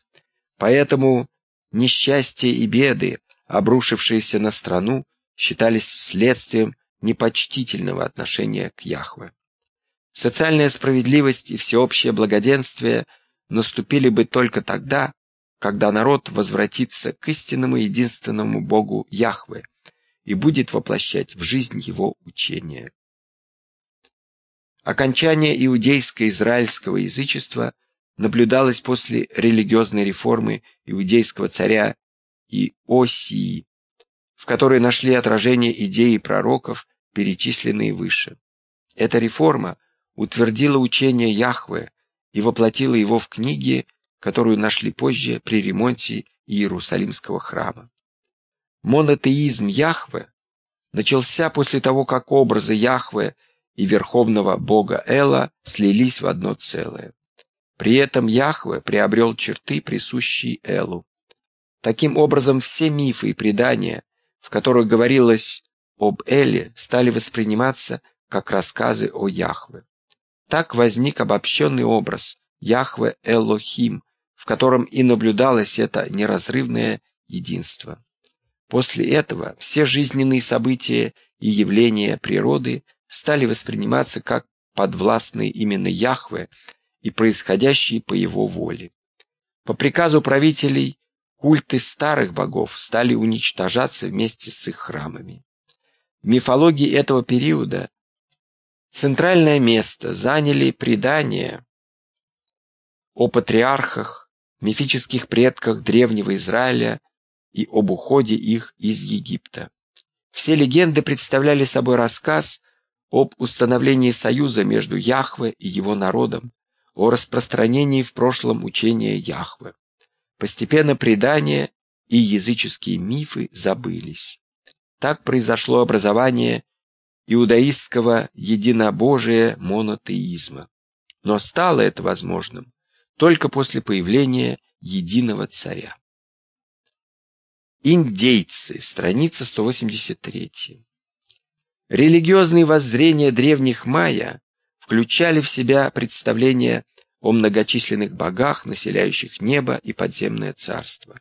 Поэтому несчастье и беды, обрушившиеся на страну, считались следствием непочтительного отношения к Яхве. Социальная справедливость и всеобщее благоденствие наступили бы только тогда, когда народ возвратится к истинному единственному Богу Яхве и будет воплощать в жизнь его учение. Окончание иудейско-израильского язычества наблюдалось после религиозной реформы иудейского царя Иосии, в которой нашли отражение идеи пророков перечисленные выше. Эта реформа утвердила учение Яхве и воплотила его в книге, которую нашли позже при ремонте Иерусалимского храма. Монотеизм Яхве начался после того, как образы Яхве и верховного бога Эла слились в одно целое. При этом Яхве приобрел черты, присущие Элу. Таким образом, все мифы и предания, в которых говорилось об Эле стали восприниматься как рассказы о Яхве. Так возник обобщенный образ Яхве Элохим, в котором и наблюдалось это неразрывное единство. После этого все жизненные события и явления природы стали восприниматься как подвластные именно Яхве и происходящие по его воле. По приказу правителей культы старых богов стали уничтожаться вместе с их храмами. В мифологии этого периода центральное место заняли предания о патриархах, мифических предках древнего Израиля и об уходе их из Египта. Все легенды представляли собой рассказ об установлении союза между Яхве и его народом, о распространении в прошлом учения Яхве. Постепенно предания и языческие мифы забылись. Так произошло образование иудаистского единобожия монотеизма. Но стало это возможным только после появления единого царя. Индейцы, страница 183. Религиозные воззрения древних майя включали в себя представления о многочисленных богах, населяющих небо и подземное царство.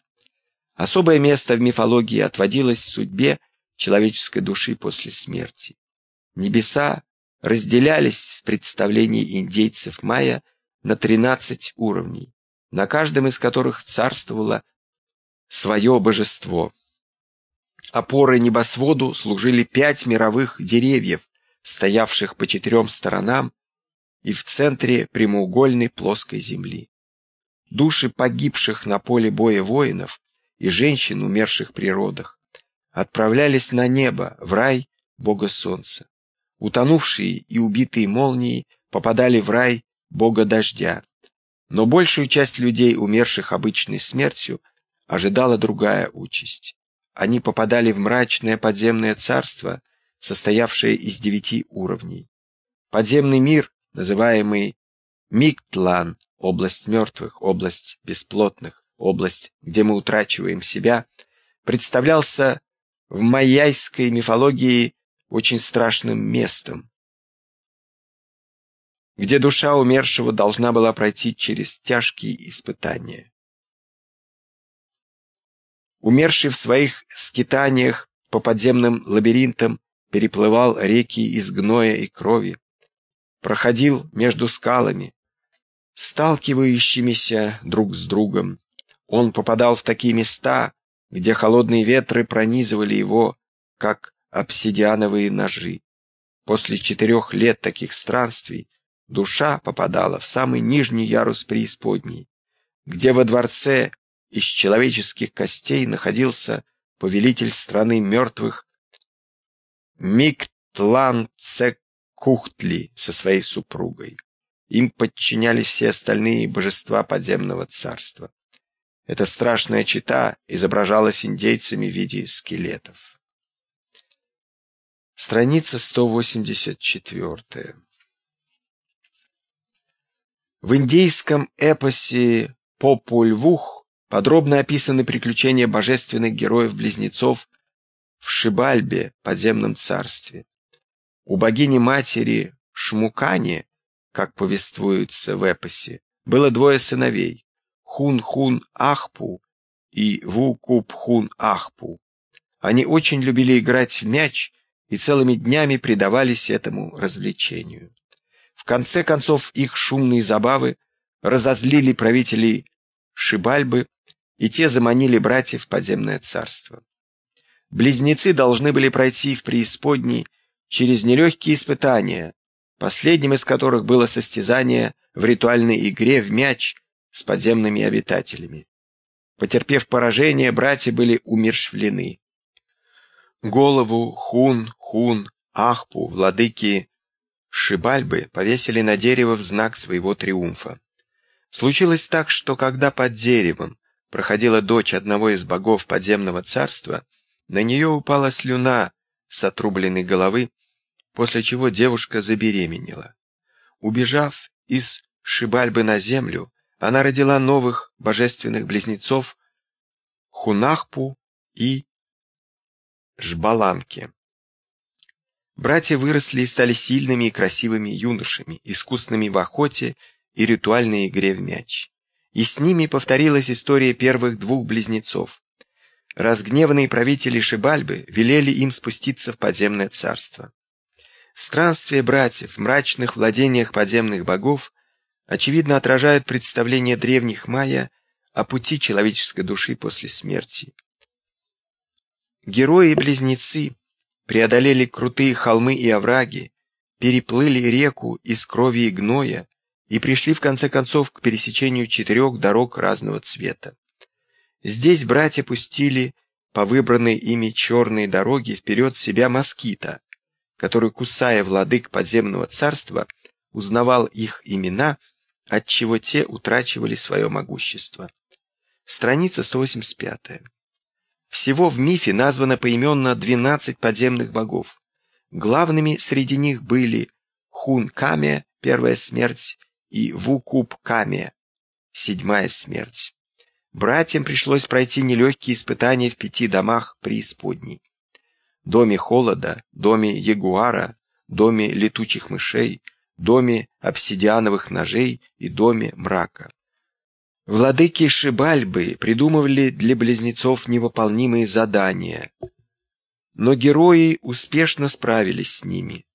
Особое место в мифологии отводилось судьбе человеческой души после смерти. Небеса разделялись в представлении индейцев майя на 13 уровней, на каждом из которых царствовало свое божество. Опорой небосводу служили пять мировых деревьев, стоявших по четырем сторонам и в центре прямоугольной плоской земли. Души погибших на поле боя воинов и женщин, умерших при родах, отправлялись на небо, в рай бога солнца. Утонувшие и убитые молнией попадали в рай бога дождя. Но большую часть людей, умерших обычной смертью, ожидала другая участь. Они попадали в мрачное подземное царство, состоявшее из девяти уровней. Подземный мир, называемый Миктлан, область мертвых, область бесплотных, область, где мы утрачиваем себя, представлялся в майяйской мифологии очень страшным местом, где душа умершего должна была пройти через тяжкие испытания. Умерший в своих скитаниях по подземным лабиринтам переплывал реки из гноя и крови, проходил между скалами, сталкивающимися друг с другом. Он попадал в такие места, где холодные ветры пронизывали его, как обсидиановые ножи. После четырех лет таких странствий душа попадала в самый нижний ярус преисподней, где во дворце из человеческих костей находился повелитель страны мертвых Миктланцекухтли со своей супругой. Им подчинялись все остальные божества подземного царства. Эта страшная чита изображалась индейцами в виде скелетов. Страница 184. В индейском эпосе «Попульвух» подробно описаны приключения божественных героев-близнецов в Шибальбе, подземном царстве. У богини-матери Шмукани, как повествуется в эпосе, было двое сыновей – Хун-Хун-Ахпу и Ву-Куп-Хун-Ахпу. Они очень любили играть в мяч и целыми днями предавались этому развлечению. В конце концов их шумные забавы разозлили правителей Шибальбы, и те заманили братьев в подземное царство. Близнецы должны были пройти в преисподней через нелегкие испытания, последним из которых было состязание в ритуальной игре в мяч с подземными обитателями. Потерпев поражение, братья были умершвлены. Голову Хун, Хун, Ахпу, владыки Шибальбы повесили на дерево в знак своего триумфа. Случилось так, что когда под деревом проходила дочь одного из богов подземного царства, на нее упала слюна с отрубленной головы, после чего девушка забеременела. Убежав из Шибальбы на землю, она родила новых божественных близнецов Хунахпу и Жбаланки. Братья выросли и стали сильными и красивыми юношами, искусными в охоте и ритуальной игре в мяч. И с ними повторилась история первых двух близнецов. Разгневанные правители Шибальбы велели им спуститься в подземное царство. Странствие братьев в мрачных владениях подземных богов очевидно отражают представление древних майя о пути человеческой души после смерти. Герои-близнецы преодолели крутые холмы и овраги, переплыли реку из крови и гноя и пришли в конце концов к пересечению четырех дорог разного цвета. Здесь братья пустили по выбранной ими черной дороге вперед себя москита, который, кусая владык подземного царства, узнавал их имена, отчего те утрачивали свое могущество. Страница 185. Всего в мифе названо поименно 12 подземных богов. Главными среди них были Хун-Каме, первая смерть, и Вукуб-Каме, седьмая смерть. Братьям пришлось пройти нелегкие испытания в пяти домах преисподней. Доме холода, доме ягуара, доме летучих мышей, доме обсидиановых ножей и доме мрака. Владыки Шибальбы придумывали для близнецов невыполнимые задания, но герои успешно справились с ними.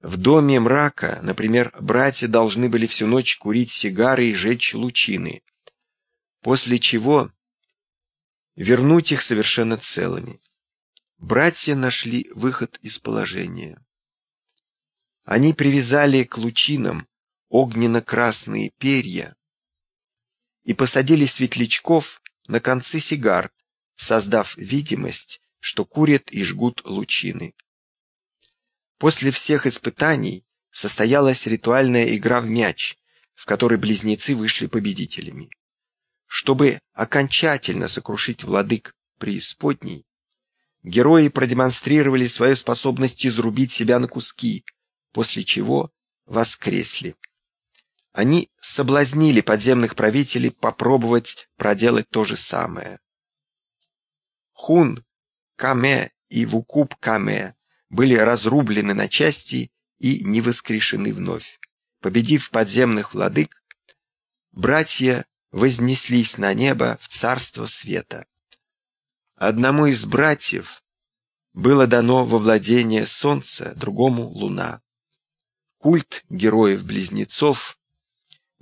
В доме мрака, например, братья должны были всю ночь курить сигары и жечь лучины, после чего вернуть их совершенно целыми. Братья нашли выход из положения. Они привязали к лучинам огненно-красные перья, и посадили светлячков на концы сигар, создав видимость, что курят и жгут лучины. После всех испытаний состоялась ритуальная игра в мяч, в которой близнецы вышли победителями. Чтобы окончательно сокрушить владык преисподней, герои продемонстрировали свою способность изрубить себя на куски, после чего воскресли. Они соблазнили подземных правителей попробовать проделать то же самое. Хун, Каме и Вукуб Каме были разрублены на части и не воскрешены вновь. Победив подземных владык, братья вознеслись на небо в царство света. Одному из братьев было дано во владение солнце, другому — луна. Культ героев-близнецов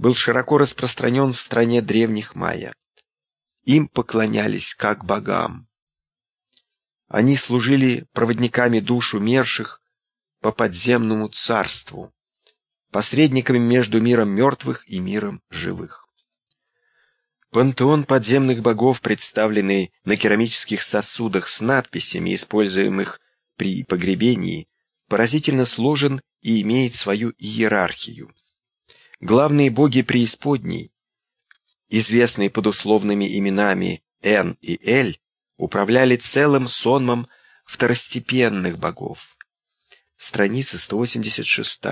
был широко распространен в стране древних майя. Им поклонялись как богам. Они служили проводниками душ умерших по подземному царству, посредниками между миром мертвых и миром живых. Пантеон подземных богов, представленный на керамических сосудах с надписями, используемых при погребении, поразительно сложен и имеет свою иерархию. Главные боги преисподней, известные под условными именами Н и Эль, управляли целым сонмом второстепенных богов. Страница 186.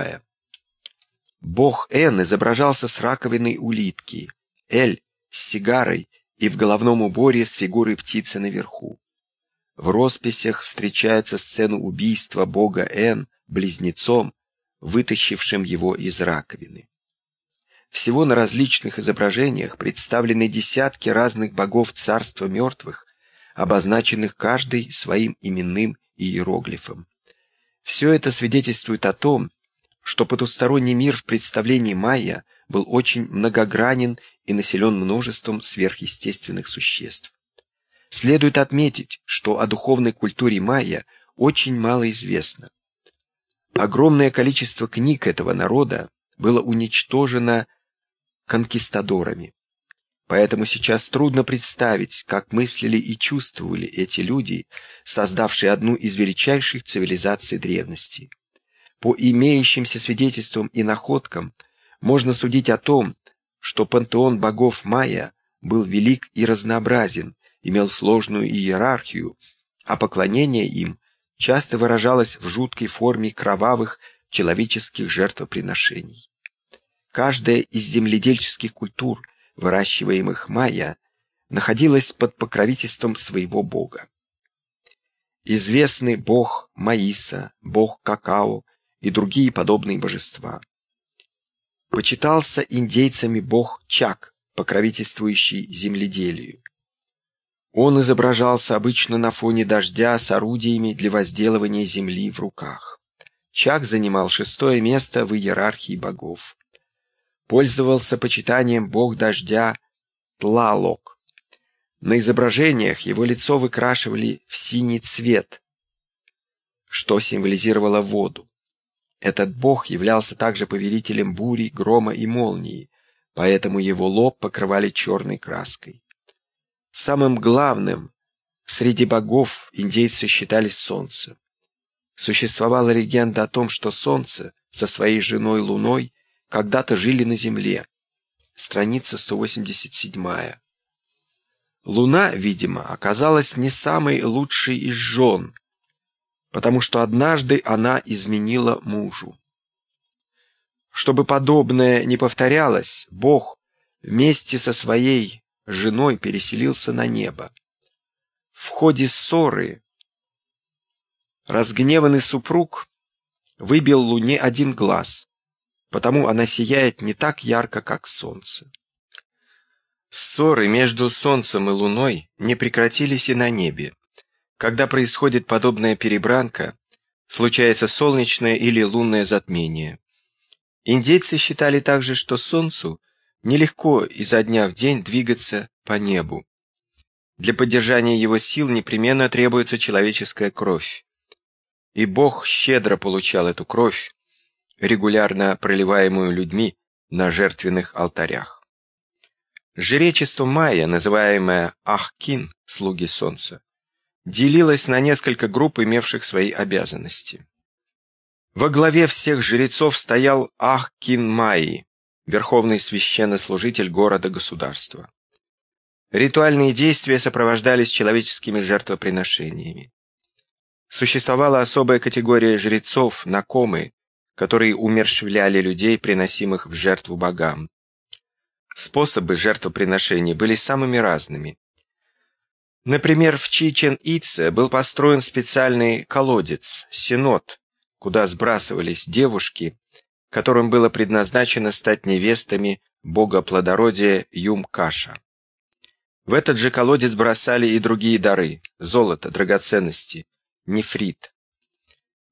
Бог Н изображался с раковиной улитки, Эль с сигарой и в головном уборе с фигурой птицы наверху. В росписях встречается сцена убийства бога Н близнецом, вытащившим его из раковины. Всего на различных изображениях представлены десятки разных богов царства мертвых, обозначенных каждый своим именным иероглифом. Все это свидетельствует о том, что потусторонний мир в представлении майя был очень многогранен и населен множеством сверхъестественных существ. Следует отметить, что о духовной культуре майя очень мало известно. Огромное количество книг этого народа было уничтожено конкистадорами. Поэтому сейчас трудно представить, как мыслили и чувствовали эти люди, создавшие одну из величайших цивилизаций древности. По имеющимся свидетельствам и находкам можно судить о том, что пантеон богов майя был велик и разнообразен, имел сложную иерархию, а поклонение им часто выражалось в жуткой форме кровавых человеческих жертвоприношений. Каждая из земледельческих культур, выращиваемых майя, находилась под покровительством своего бога. Известны бог Маиса, бог какао и другие подобные божества. Почитался индейцами бог Чак, покровительствующий земледелию. Он изображался обычно на фоне дождя с орудиями для возделывания земли в руках. Чак занимал шестое место в иерархии богов пользовался почитанием бог дождя Тлалок. На изображениях его лицо выкрашивали в синий цвет, что символизировало воду. Этот бог являлся также повелителем бури, грома и молнии, поэтому его лоб покрывали черной краской. Самым главным среди богов индейцы считали солнце. Существовала легенда о том, что солнце со своей женой Луной когда-то жили на Земле. Страница 187. Луна, видимо, оказалась не самой лучшей из жен, потому что однажды она изменила мужу. Чтобы подобное не повторялось, Бог вместе со своей женой переселился на небо. В ходе ссоры разгневанный супруг выбил луне один глаз, потому она сияет не так ярко, как солнце. Ссоры между солнцем и луной не прекратились и на небе. Когда происходит подобная перебранка, случается солнечное или лунное затмение. Индейцы считали также, что солнцу нелегко изо дня в день двигаться по небу. Для поддержания его сил непременно требуется человеческая кровь. И Бог щедро получал эту кровь, регулярно проливаемую людьми на жертвенных алтарях. Жречество майя, называемое Ахкин, слуги солнца, делилось на несколько групп, имевших свои обязанности. Во главе всех жрецов стоял Ахкин Майи, верховный священнослужитель города-государства. Ритуальные действия сопровождались человеческими жертвоприношениями. Существовала особая категория жрецов, накомы, которые умерщвляли людей, приносимых в жертву богам. Способы жертвоприношений были самыми разными. Например, в Чичен-Ице был построен специальный колодец, синод, куда сбрасывались девушки, которым было предназначено стать невестами бога плодородия Юм-Каша. В этот же колодец бросали и другие дары – золото, драгоценности, нефрит.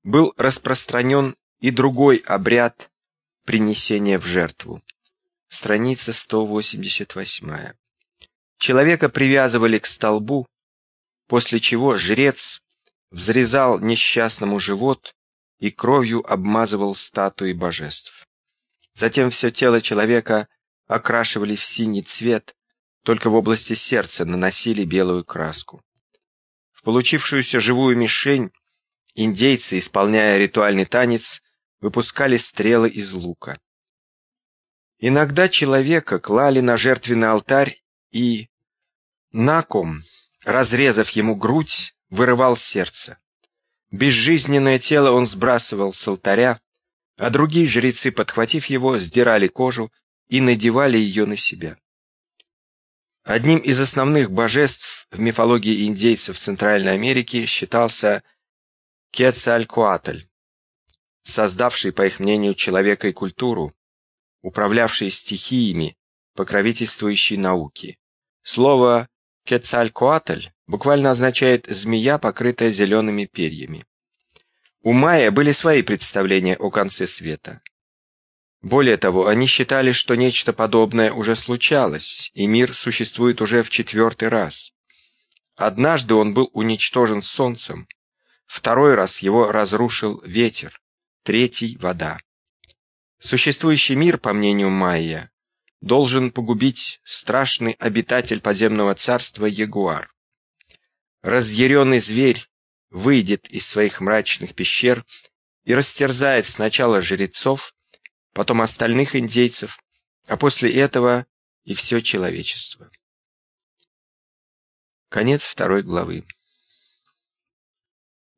Был распространен и другой обряд принесения в жертву. Страница 188. Человека привязывали к столбу, после чего жрец взрезал несчастному живот и кровью обмазывал статуи божеств. Затем все тело человека окрашивали в синий цвет, только в области сердца наносили белую краску. В получившуюся живую мишень индейцы, исполняя ритуальный танец, выпускали стрелы из лука. Иногда человека клали на жертвенный алтарь и наком, разрезав ему грудь, вырывал сердце. Безжизненное тело он сбрасывал с алтаря, а другие жрецы, подхватив его, сдирали кожу и надевали ее на себя. Одним из основных божеств в мифологии индейцев Центральной Америки считался Кецалькоатль, создавший, по их мнению, человека и культуру, управлявший стихиями, покровительствующий науке. Слово «кецалькоатль» буквально означает «змея, покрытая зелеными перьями». У майя были свои представления о конце света. Более того, они считали, что нечто подобное уже случалось, и мир существует уже в четвертый раз. Однажды он был уничтожен солнцем, второй раз его разрушил ветер, третий — вода. Существующий мир, по мнению Майя, должен погубить страшный обитатель подземного царства Ягуар. Разъяренный зверь выйдет из своих мрачных пещер и растерзает сначала жрецов, потом остальных индейцев, а после этого и все человечество. Конец второй главы.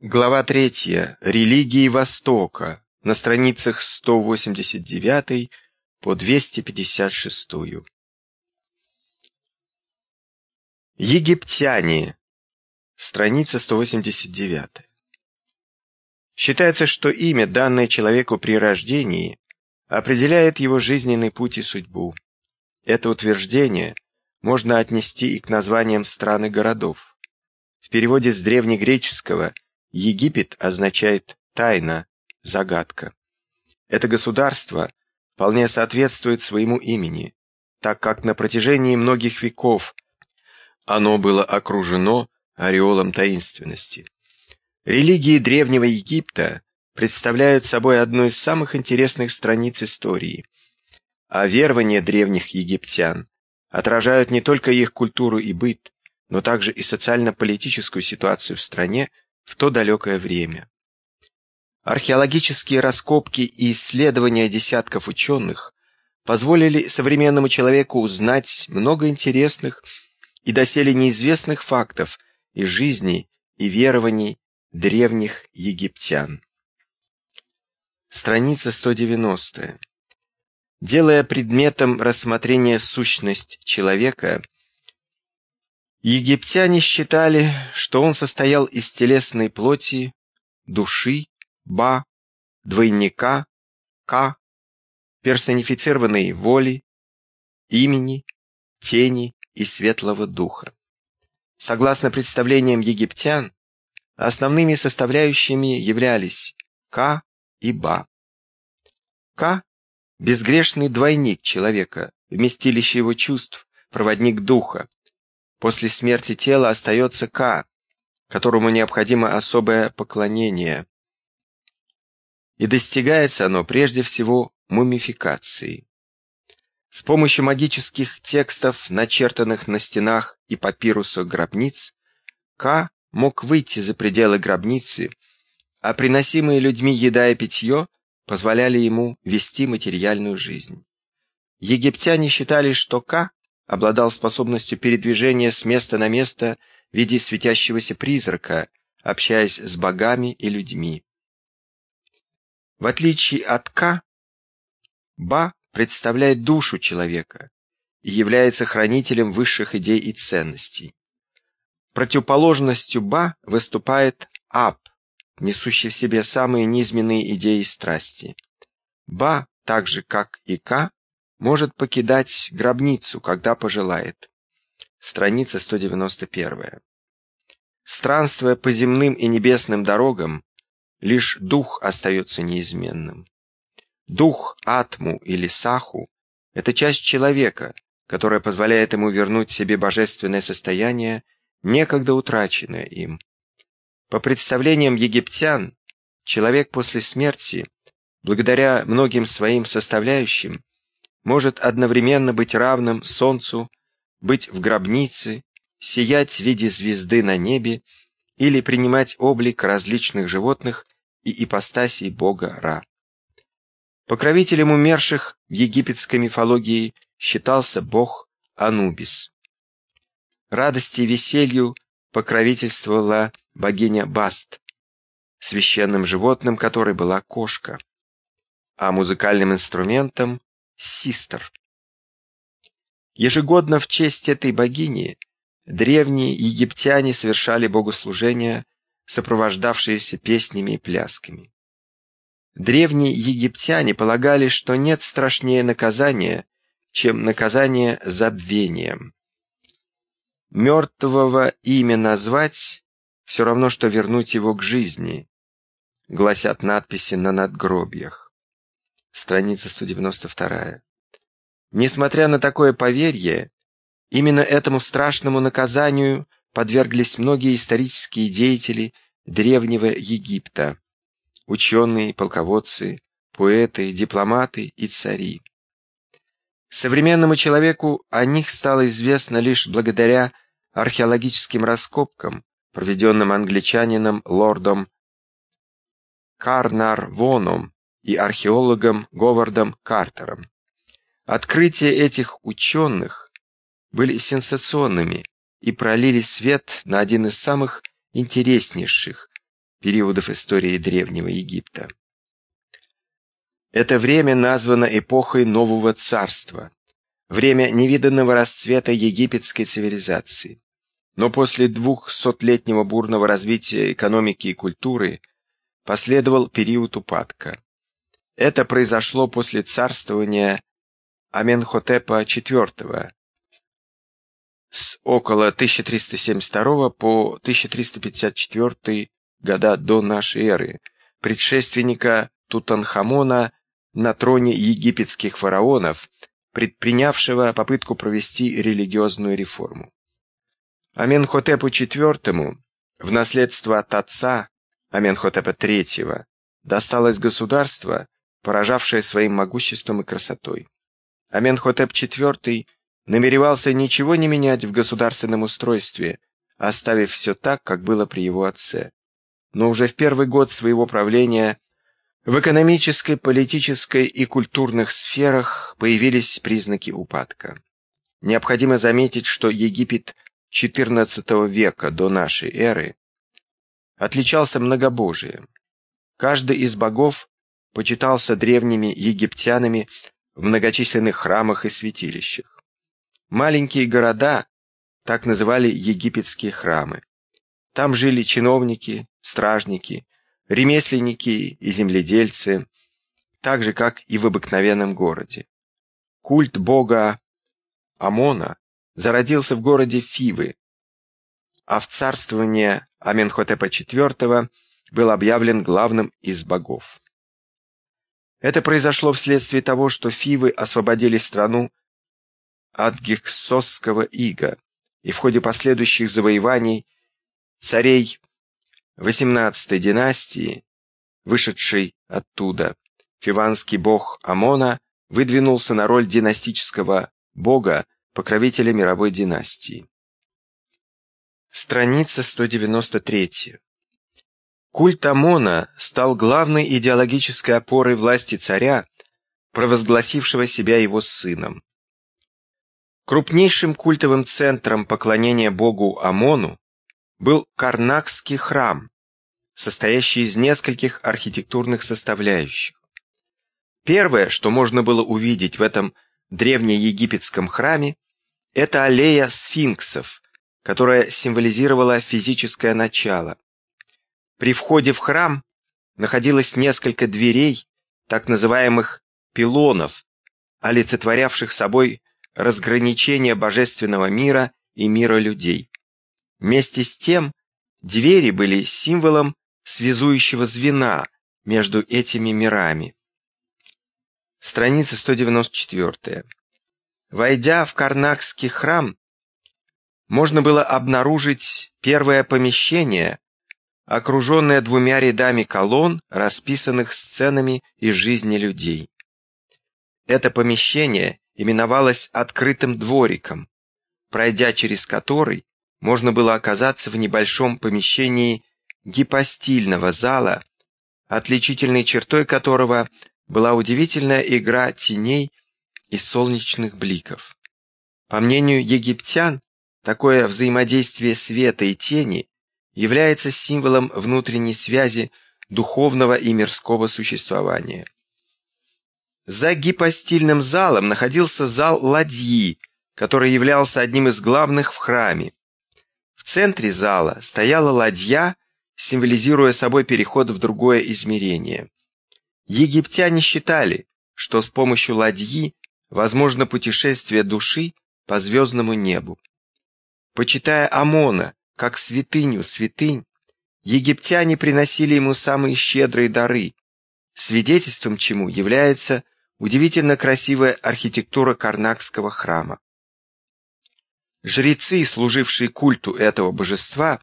Глава третья. Религии Востока. На страницах 189 по 256. Египтяне. Страница 189. Считается, что имя, данное человеку при рождении, определяет его жизненный путь и судьбу. Это утверждение можно отнести и к названиям стран и городов. В переводе с древнегреческого Египет означает «тайна», «загадка». Это государство вполне соответствует своему имени, так как на протяжении многих веков оно было окружено ореолом таинственности. Религии Древнего Египта представляют собой одну из самых интересных страниц истории. А верования древних египтян отражают не только их культуру и быт, но также и социально-политическую ситуацию в стране в то далекое время. Археологические раскопки и исследования десятков ученых позволили современному человеку узнать много интересных и доселе неизвестных фактов из жизни и верований древних египтян. Страница 190. Делая предметом рассмотрения сущность человека, египтяне считали, что он состоял из телесной плоти, души, ба, двойника, ка, персонифицированной воли, имени, тени и светлого духа. Согласно представлениям египтян, основными составляющими являлись Ка и Ба. Ка – безгрешный двойник человека, вместилище его чувств, проводник духа. После смерти тела остается Ка, которому необходимо особое поклонение. И достигается оно прежде всего мумификации. С помощью магических текстов, начертанных на стенах и папирусах гробниц, К мог выйти за пределы гробницы, а приносимые людьми еда и питье позволяли ему вести материальную жизнь. Египтяне считали, что К обладал способностью передвижения с места на место в виде светящегося призрака, общаясь с богами и людьми. В отличие от К, Ба представляет душу человека и является хранителем высших идей и ценностей. Противоположностью Ба выступает Аб, несущий в себе самые низменные идеи и страсти. Ба, так же как и Ка, может покидать гробницу, когда пожелает. Страница 191. Странствуя по земным и небесным дорогам, лишь дух остается неизменным. Дух Атму или Саху – это часть человека, которая позволяет ему вернуть себе божественное состояние, некогда утраченное им. По представлениям египтян, человек после смерти, благодаря многим своим составляющим, может одновременно быть равным солнцу, быть в гробнице, сиять в виде звезды на небе или принимать облик различных животных и ипостасей бога Ра. Покровителем умерших в египетской мифологии считался бог Анубис. Радости и веселью покровительствовала богиня Баст, священным животным которой была кошка, а музыкальным инструментом — систр. Ежегодно в честь этой богини древние египтяне совершали богослужения, сопровождавшиеся песнями и плясками. Древние египтяне полагали, что нет страшнее наказания, чем наказание забвением. Мертвого имя назвать все равно, что вернуть его к жизни, гласят надписи на надгробиях. Страница 192. Несмотря на такое поверье, именно этому страшному наказанию подверглись многие исторические деятели Древнего Египта ученые, полководцы, поэты, дипломаты и цари. Современному человеку о них стало известно лишь благодаря археологическим раскопкам, проведенным англичанином лордом Карнар-Воном и археологом Говардом Картером. Открытия этих ученых были сенсационными и пролили свет на один из самых интереснейших периодов истории Древнего Египта. Это время названо эпохой Нового Царства, время невиданного расцвета египетской цивилизации. Но после двухсотлетнего бурного развития экономики и культуры последовал период упадка. Это произошло после царствования Аменхотепа IV с около 1372 по 1354 года до нашей эры, предшественника Тутанхамона на троне египетских фараонов, предпринявшего попытку провести религиозную реформу. Аменхотепу IV в наследство от отца Аменхотепа III досталось государство, поражавшее своим могуществом и красотой. Аменхотеп IV намеревался ничего не менять в государственном устройстве, оставив все так, как было при его отце. Но уже в первый год своего правления в экономической, политической и культурных сферах появились признаки упадка. Необходимо заметить, что Египет XIV века до нашей эры отличался многобожием. Каждый из богов почитался древними египтянами в многочисленных храмах и святилищах. Маленькие города так называли египетские храмы. Там жили чиновники, стражники, ремесленники и земледельцы, так же, как и в обыкновенном городе. Культ бога Амона зародился в городе Фивы, а в царствование Аменхотепа IV был объявлен главным из богов. Это произошло вследствие того, что Фивы освободили страну от гексосского ига, и в ходе последующих завоеваний царей XVIII династии, вышедшей оттуда, фиванский бог Амона выдвинулся на роль династического бога, покровителя мировой династии. Страница 193. Культ Амона стал главной идеологической опорой власти царя, провозгласившего себя его сыном. Крупнейшим культовым центром поклонения богу Амону был Карнакский храм, состоящий из нескольких архитектурных составляющих. Первое, что можно было увидеть в этом древнеегипетском храме, это аллея сфинксов, которая символизировала физическое начало. При входе в храм находилось несколько дверей, так называемых пилонов, олицетворявших собой разграничение божественного мира и мира людей. Вместе с тем, двери были символом связующего звена между этими мирами. Страница 194. Войдя в Карнакский храм, можно было обнаружить первое помещение, окруженное двумя рядами колонн, расписанных сценами из жизни людей. Это помещение именовалось открытым двориком, пройдя через который можно было оказаться в небольшом помещении гипостильного зала, отличительной чертой которого была удивительная игра теней и солнечных бликов. По мнению египтян, такое взаимодействие света и тени является символом внутренней связи духовного и мирского существования. За гипостильным залом находился зал ладьи, который являлся одним из главных в храме. В центре зала стояла ладья, символизируя собой переход в другое измерение. Египтяне считали, что с помощью ладьи возможно путешествие души по звездному небу. Почитая Амона как святыню святынь, египтяне приносили ему самые щедрые дары, свидетельством чему является удивительно красивая архитектура Карнакского храма. Жрецы, служившие культу этого божества,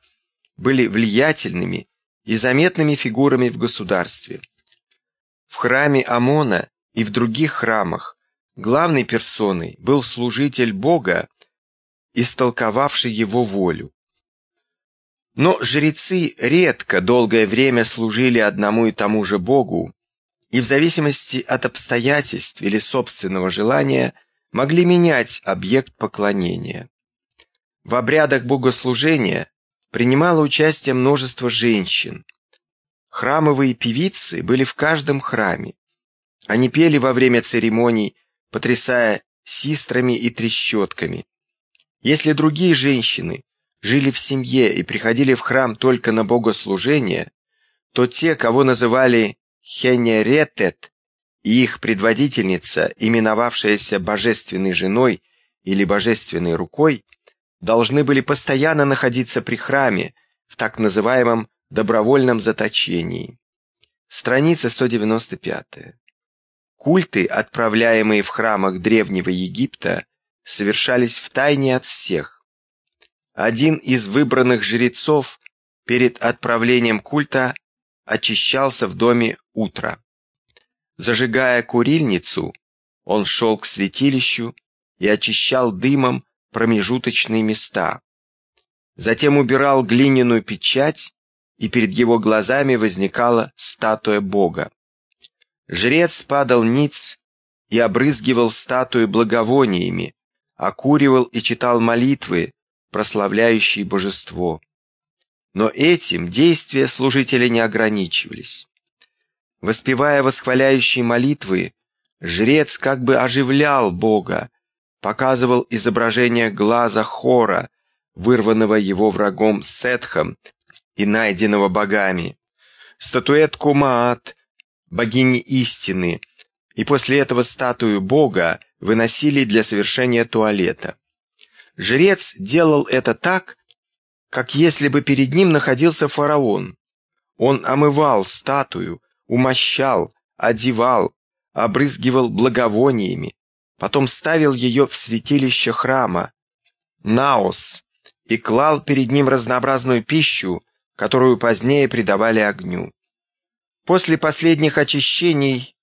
были влиятельными и заметными фигурами в государстве. В храме Амона и в других храмах главной персоной был служитель Бога, истолковавший его волю. Но жрецы редко долгое время служили одному и тому же Богу, и в зависимости от обстоятельств или собственного желания могли менять объект поклонения. В обрядах богослужения принимало участие множество женщин. Храмовые певицы были в каждом храме. Они пели во время церемоний, потрясая систрами и трещотками. Если другие женщины жили в семье и приходили в храм только на богослужение, то те, кого называли Хенеретет и их предводительница, именовавшаяся божественной женой или божественной рукой, должны были постоянно находиться при храме в так называемом добровольном заточении. Страница 195. Культы, отправляемые в храмах Древнего Египта, совершались в тайне от всех. Один из выбранных жрецов перед отправлением культа очищался в доме утро. Зажигая курильницу, он шел к святилищу и очищал дымом промежуточные места. Затем убирал глиняную печать, и перед его глазами возникала статуя Бога. Жрец падал ниц и обрызгивал статую благовониями, окуривал и читал молитвы, прославляющие божество. Но этим действия служителя не ограничивались. Воспевая восхваляющие молитвы, жрец как бы оживлял Бога, показывал изображение глаза Хора, вырванного его врагом Сетхом и найденного богами, статуэтку Маат, богини истины, и после этого статую бога выносили для совершения туалета. Жрец делал это так, как если бы перед ним находился фараон. Он омывал статую, умощал, одевал, обрызгивал благовониями, потом ставил ее в святилище храма, наос, и клал перед ним разнообразную пищу, которую позднее придавали огню. После последних очищений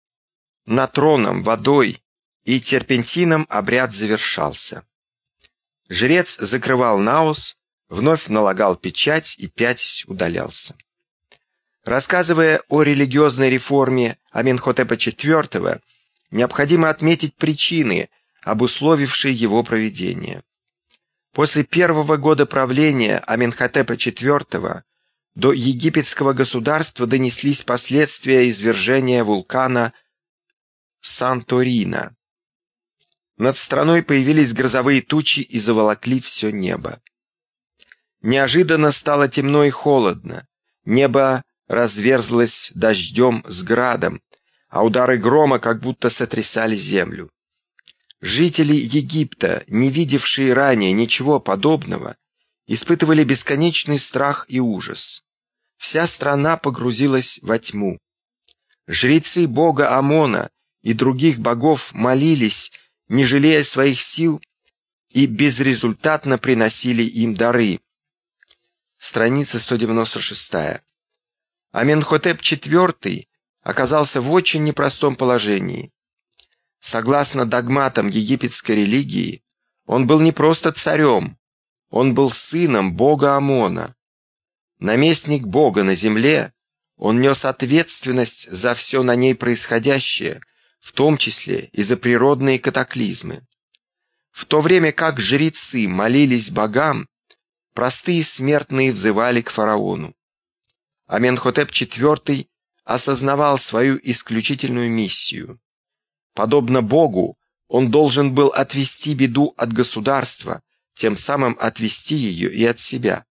натроном, водой и терпентином обряд завершался. Жрец закрывал наос, вновь налагал печать и пятясь удалялся. Рассказывая о религиозной реформе Аменхотепа IV, необходимо отметить причины, обусловившие его проведение. После первого года правления Аменхотепа IV до египетского государства донеслись последствия извержения вулкана Санторина. Над страной появились грозовые тучи и заволокли все небо. Неожиданно стало темно и холодно. Небо разверзлось дождем с градом, а удары грома как будто сотрясали землю. Жители Египта, не видевшие ранее ничего подобного, испытывали бесконечный страх и ужас. Вся страна погрузилась во тьму. Жрецы бога Амона и других богов молились, не жалея своих сил, и безрезультатно приносили им дары. Страница 196. Аменхотеп IV оказался в очень непростом положении. Согласно догматам египетской религии, он был не просто царем, он был сыном бога Амона. Наместник бога на земле, он нес ответственность за все на ней происходящее, в том числе и за природные катаклизмы. В то время как жрецы молились богам, простые смертные взывали к фараону. Аменхотеп IV осознавал свою исключительную миссию. Подобно Богу, он должен был отвести беду от государства, тем самым отвести ее и от себя.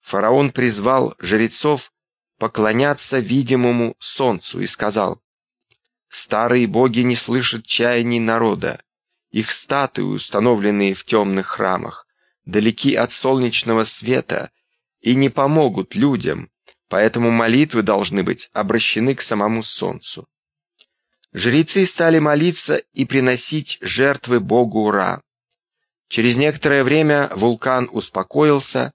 Фараон призвал жрецов поклоняться видимому солнцу и сказал, «Старые боги не слышат чаяний народа. Их статуи, установленные в темных храмах, далеки от солнечного света и не помогут людям, поэтому молитвы должны быть обращены к самому солнцу. Жрецы стали молиться и приносить жертвы богу Ра. Через некоторое время вулкан успокоился,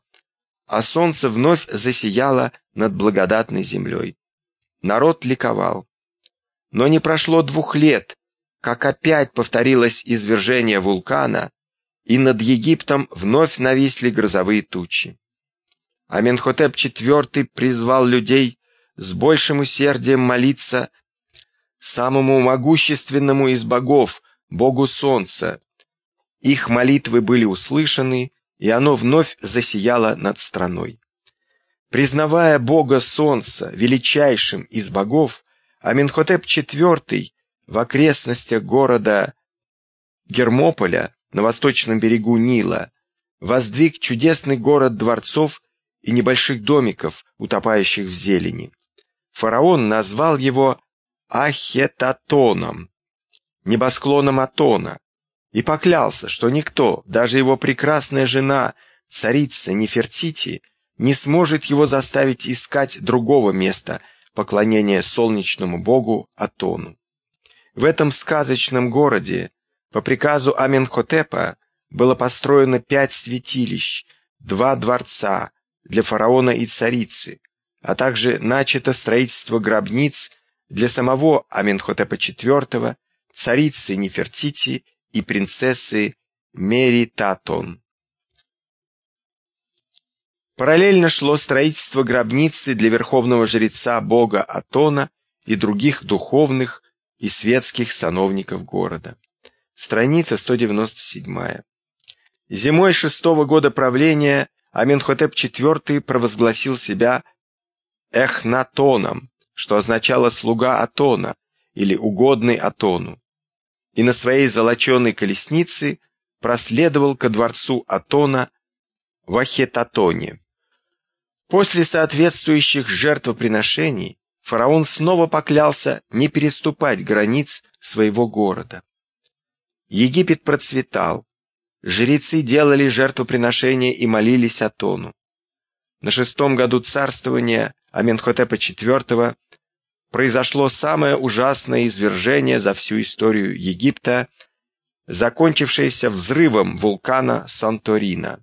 а солнце вновь засияло над благодатной землей. Народ ликовал. Но не прошло двух лет, как опять повторилось извержение вулкана, и над Египтом вновь нависли грозовые тучи. Аменхотеп IV призвал людей с большим усердием молиться самому могущественному из богов, богу солнца. Их молитвы были услышаны, и оно вновь засияло над страной. Признавая бога солнца величайшим из богов, Аменхотеп IV в окрестностях города Гермополя на восточном берегу Нила воздвиг чудесный город дворцов и небольших домиков, утопающих в зелени. Фараон назвал его Ахетатоном, небосклоном Атона, и поклялся, что никто, даже его прекрасная жена, царица Нефертити, не сможет его заставить искать другого места поклонения солнечному богу Атону. В этом сказочном городе по приказу Аменхотепа было построено пять святилищ, два дворца, для фараона и царицы, а также начато строительство гробниц для самого Аменхотепа IV, царицы Нефертити и принцессы Меритатон. Параллельно шло строительство гробницы для верховного жреца бога Атона и других духовных и светских сановников города. Страница 197. Зимой шестого года правления Аменхотеп IV провозгласил себя Эхнатоном, что означало «слуга Атона» или «угодный Атону», и на своей золоченой колеснице проследовал ко дворцу Атона в Ахетатоне. После соответствующих жертвоприношений фараон снова поклялся не переступать границ своего города. Египет процветал, жрецы делали жертвоприношения и молились Атону. На шестом году царствования Аменхотепа IV произошло самое ужасное извержение за всю историю Египта, закончившееся взрывом вулкана Санторина.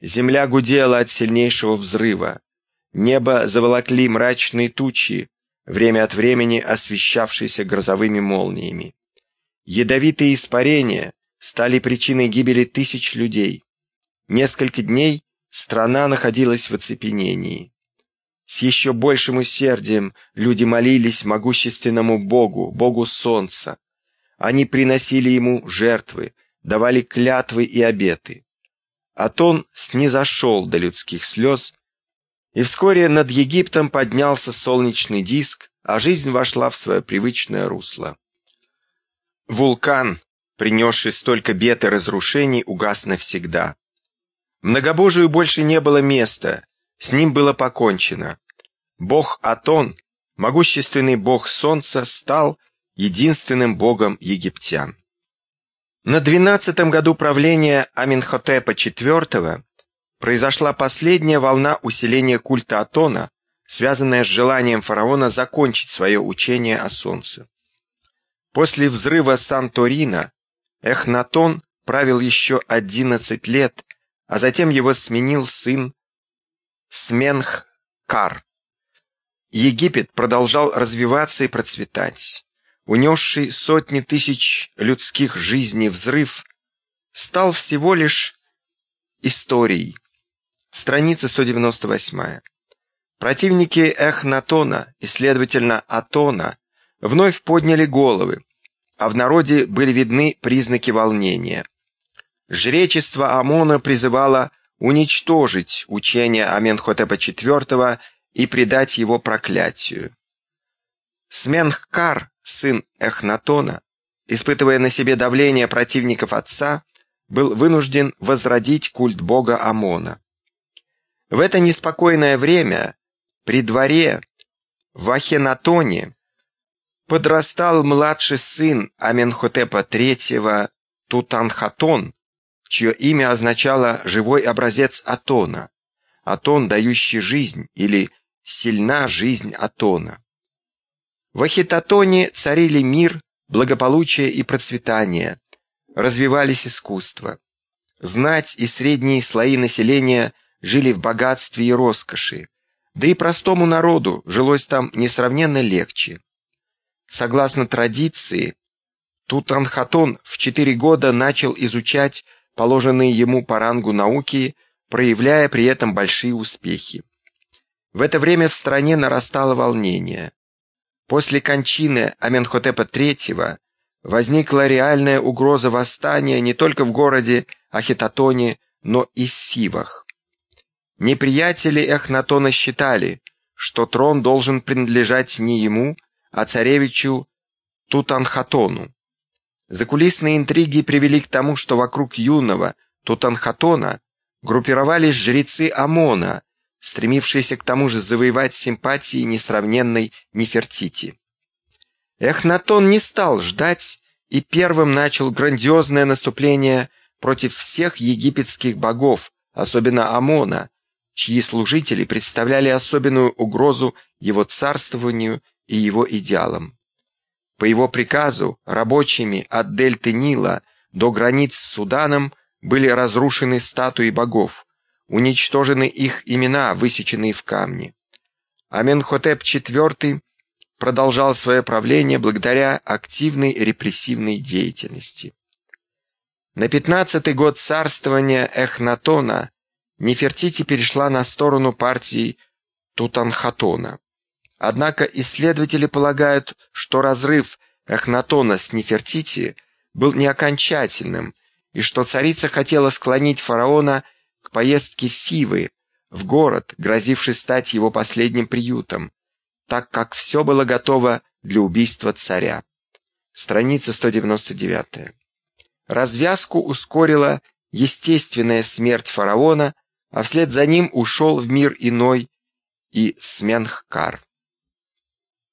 Земля гудела от сильнейшего взрыва. Небо заволокли мрачные тучи, время от времени освещавшиеся грозовыми молниями. Ядовитые испарения стали причиной гибели тысяч людей. Несколько дней страна находилась в оцепенении. С еще большим усердием люди молились могущественному Богу, Богу Солнца. Они приносили ему жертвы, давали клятвы и обеты. Атон снизошел до людских слез, и вскоре над Египтом поднялся солнечный диск, а жизнь вошла в свое привычное русло. Вулкан, принесший столько бед и разрушений, угас навсегда. Многобожию больше не было места, с ним было покончено. Бог Атон, могущественный бог солнца, стал единственным богом египтян. На двенадцатом году правления Аминхотепа IV произошла последняя волна усиления культа Атона, связанная с желанием фараона закончить свое учение о солнце. После взрыва Санторина Эхнатон правил еще одиннадцать лет, а затем его сменил сын Сменх-Кар. Египет продолжал развиваться и процветать унесший сотни тысяч людских жизней взрыв, стал всего лишь историей. Страница 198. Противники Эхнатона и, следовательно, Атона вновь подняли головы, а в народе были видны признаки волнения. Жречество Амона призывало уничтожить учение Аменхотепа IV и предать его проклятию. Сменхкар сын Эхнатона, испытывая на себе давление противников отца, был вынужден возродить культ бога Амона. В это неспокойное время при дворе в Ахенатоне подрастал младший сын Аменхотепа III Тутанхатон, чье имя означало «живой образец Атона», Атон, дающий жизнь, или «сильна жизнь Атона». В Ахитотоне царили мир, благополучие и процветание, развивались искусства. Знать и средние слои населения жили в богатстве и роскоши, да и простому народу жилось там несравненно легче. Согласно традиции, Тутанхатон в четыре года начал изучать положенные ему по рангу науки, проявляя при этом большие успехи. В это время в стране нарастало волнение. После кончины Аменхотепа III возникла реальная угроза восстания не только в городе Ахитотоне, но и в Сивах. Неприятели Эхнатона считали, что трон должен принадлежать не ему, а царевичу Тутанхатону. Закулисные интриги привели к тому, что вокруг юного Тутанхатона группировались жрецы Амона, стремившиеся к тому же завоевать симпатии несравненной Нефертити. Эхнатон не стал ждать и первым начал грандиозное наступление против всех египетских богов, особенно Амона, чьи служители представляли особенную угрозу его царствованию и его идеалам. По его приказу рабочими от дельты Нила до границ с Суданом были разрушены статуи богов, уничтожены их имена, высеченные в камне. Аменхотеп IV продолжал свое правление благодаря активной репрессивной деятельности. На пятнадцатый год царствования Эхнатона Нефертити перешла на сторону партии Тутанхатона. Однако исследователи полагают, что разрыв Эхнатона с Нефертити был не окончательным, и что царица хотела склонить фараона поездке в Фивы, в город, грозивший стать его последним приютом, так как все было готово для убийства царя. Страница 199. Развязку ускорила естественная смерть фараона, а вслед за ним ушел в мир иной и Сменхкар.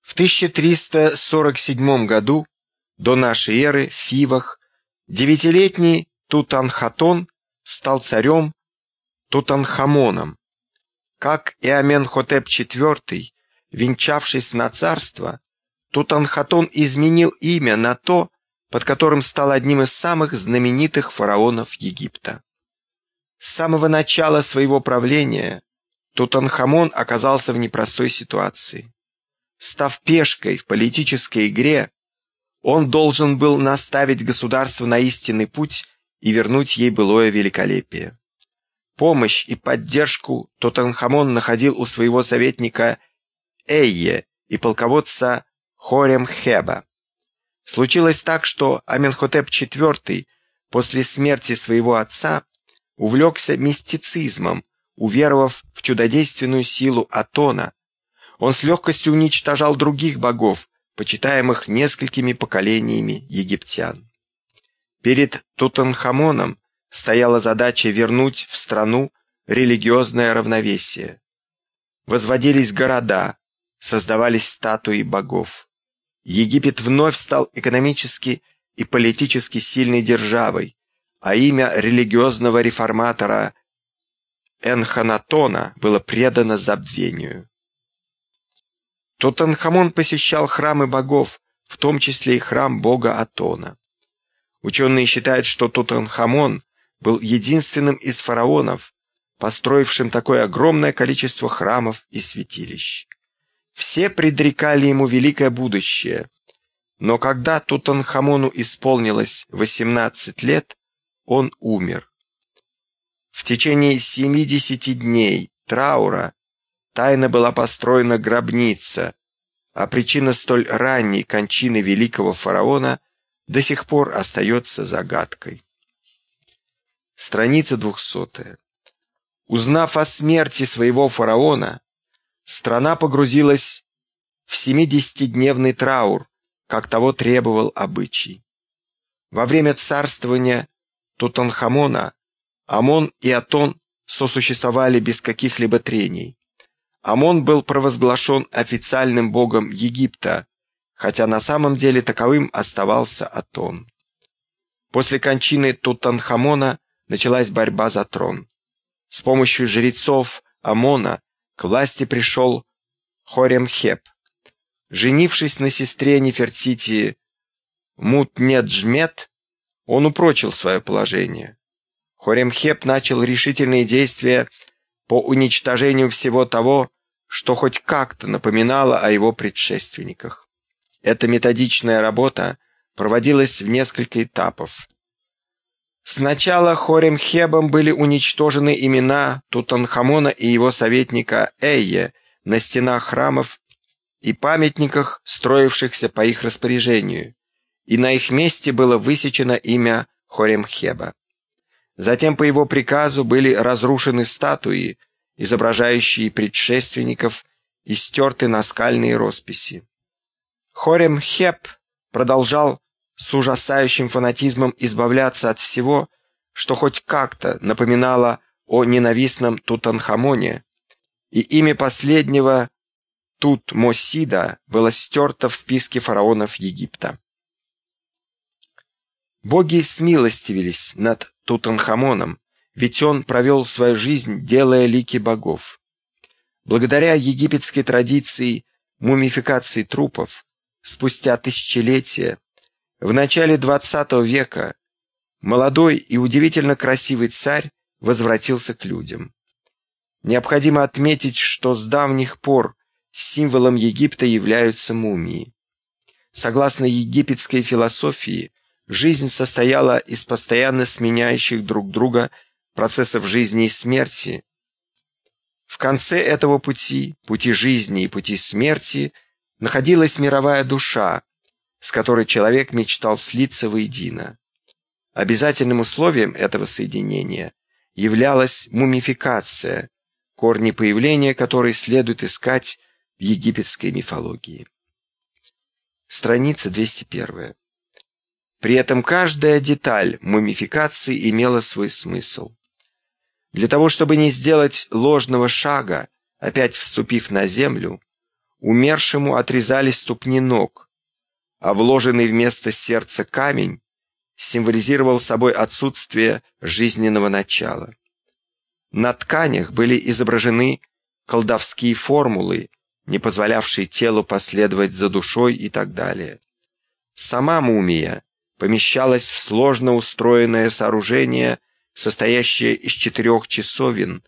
В 1347 году до нашей эры в Фивах девятилетний Тутанхатон стал царем Тутанхамоном. Как и Аменхотеп IV, венчавшись на царство, Тутанхатон изменил имя на то, под которым стал одним из самых знаменитых фараонов Египта. С самого начала своего правления Тутанхамон оказался в непростой ситуации. Став пешкой в политической игре, он должен был наставить государство на истинный путь и вернуть ей былое великолепие. Помощь и поддержку Тутанхамон находил у своего советника Эйе и полководца Хорем Хеба. Случилось так, что Аменхотеп IV после смерти своего отца увлекся мистицизмом, уверовав в чудодейственную силу Атона. Он с легкостью уничтожал других богов, почитаемых несколькими поколениями египтян. Перед Тутанхамоном стояла задача вернуть в страну религиозное равновесие. Возводились города, создавались статуи богов. Египет вновь стал экономически и политически сильной державой, а имя религиозного реформатора Энханатона было предано забвению. Тутанхамон посещал храмы богов, в том числе и храм бога Атона. Ученые считают, что Тутанхамон был единственным из фараонов, построившим такое огромное количество храмов и святилищ. Все предрекали ему великое будущее, но когда Тутанхамону исполнилось 18 лет, он умер. В течение 70 дней траура тайно была построена гробница, а причина столь ранней кончины великого фараона до сих пор остается загадкой. Страница двухсотая. Узнав о смерти своего фараона, страна погрузилась в семидесятидневный траур, как того требовал обычай. Во время царствования Тутанхамона Амон и Атон сосуществовали без каких-либо трений. Амон был провозглашен официальным богом Египта, хотя на самом деле таковым оставался Атон. После кончины Тутанхамона началась борьба за трон. С помощью жрецов Амона к власти пришел Хоремхеп. Женившись на сестре Нефертити Мутнеджмет, он упрочил свое положение. Хоремхеп начал решительные действия по уничтожению всего того, что хоть как-то напоминало о его предшественниках. Эта методичная работа проводилась в несколько этапов. Сначала Хоремхебом были уничтожены имена Тутанхамона и его советника Эйе на стенах храмов и памятниках, строившихся по их распоряжению, и на их месте было высечено имя Хоремхеба. Затем по его приказу были разрушены статуи, изображающие предшественников, и стерты наскальные росписи. Хоремхеб продолжал с ужасающим фанатизмом избавляться от всего, что хоть как-то напоминало о ненавистном Тутанхамоне, и имя последнего Тутмосида было стерто в списке фараонов Египта. Боги смилостивились над Тутанхамоном, ведь он провел свою жизнь, делая лики богов. Благодаря египетской традиции мумификации трупов, спустя тысячелетия, в начале XX века молодой и удивительно красивый царь возвратился к людям. Необходимо отметить, что с давних пор символом Египта являются мумии. Согласно египетской философии, жизнь состояла из постоянно сменяющих друг друга процессов жизни и смерти. В конце этого пути, пути жизни и пути смерти, находилась мировая душа, с которой человек мечтал слиться воедино. Обязательным условием этого соединения являлась мумификация, корни появления которой следует искать в египетской мифологии. Страница 201. При этом каждая деталь мумификации имела свой смысл. Для того, чтобы не сделать ложного шага, опять вступив на землю, умершему отрезали ступни ног, а вложенный вместо сердца камень символизировал собой отсутствие жизненного начала. На тканях были изображены колдовские формулы, не позволявшие телу последовать за душой и так далее. Сама мумия помещалась в сложно устроенное сооружение, состоящее из четырех часовен,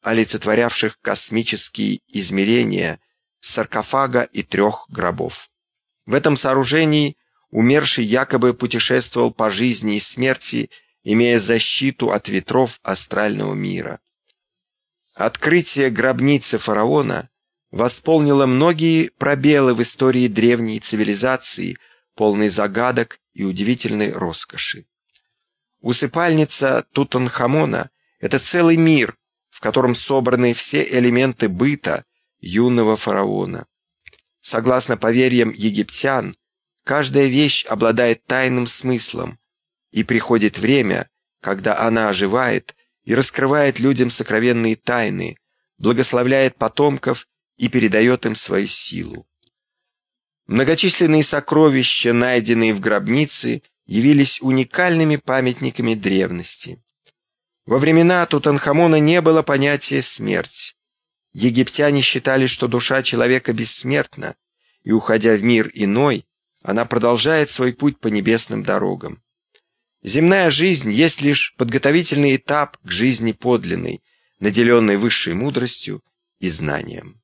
олицетворявших космические измерения, саркофага и трех гробов. В этом сооружении умерший якобы путешествовал по жизни и смерти, имея защиту от ветров астрального мира. Открытие гробницы фараона восполнило многие пробелы в истории древней цивилизации, полной загадок и удивительной роскоши. Усыпальница Тутанхамона – это целый мир, в котором собраны все элементы быта юного фараона. Согласно поверьям египтян, каждая вещь обладает тайным смыслом, и приходит время, когда она оживает и раскрывает людям сокровенные тайны, благословляет потомков и передает им свою силу. Многочисленные сокровища, найденные в гробнице, явились уникальными памятниками древности. Во времена Тутанхамона не было понятия «смерть». Египтяне считали, что душа человека бессмертна, и, уходя в мир иной, она продолжает свой путь по небесным дорогам. Земная жизнь есть лишь подготовительный этап к жизни подлинной, наделенной высшей мудростью и знанием.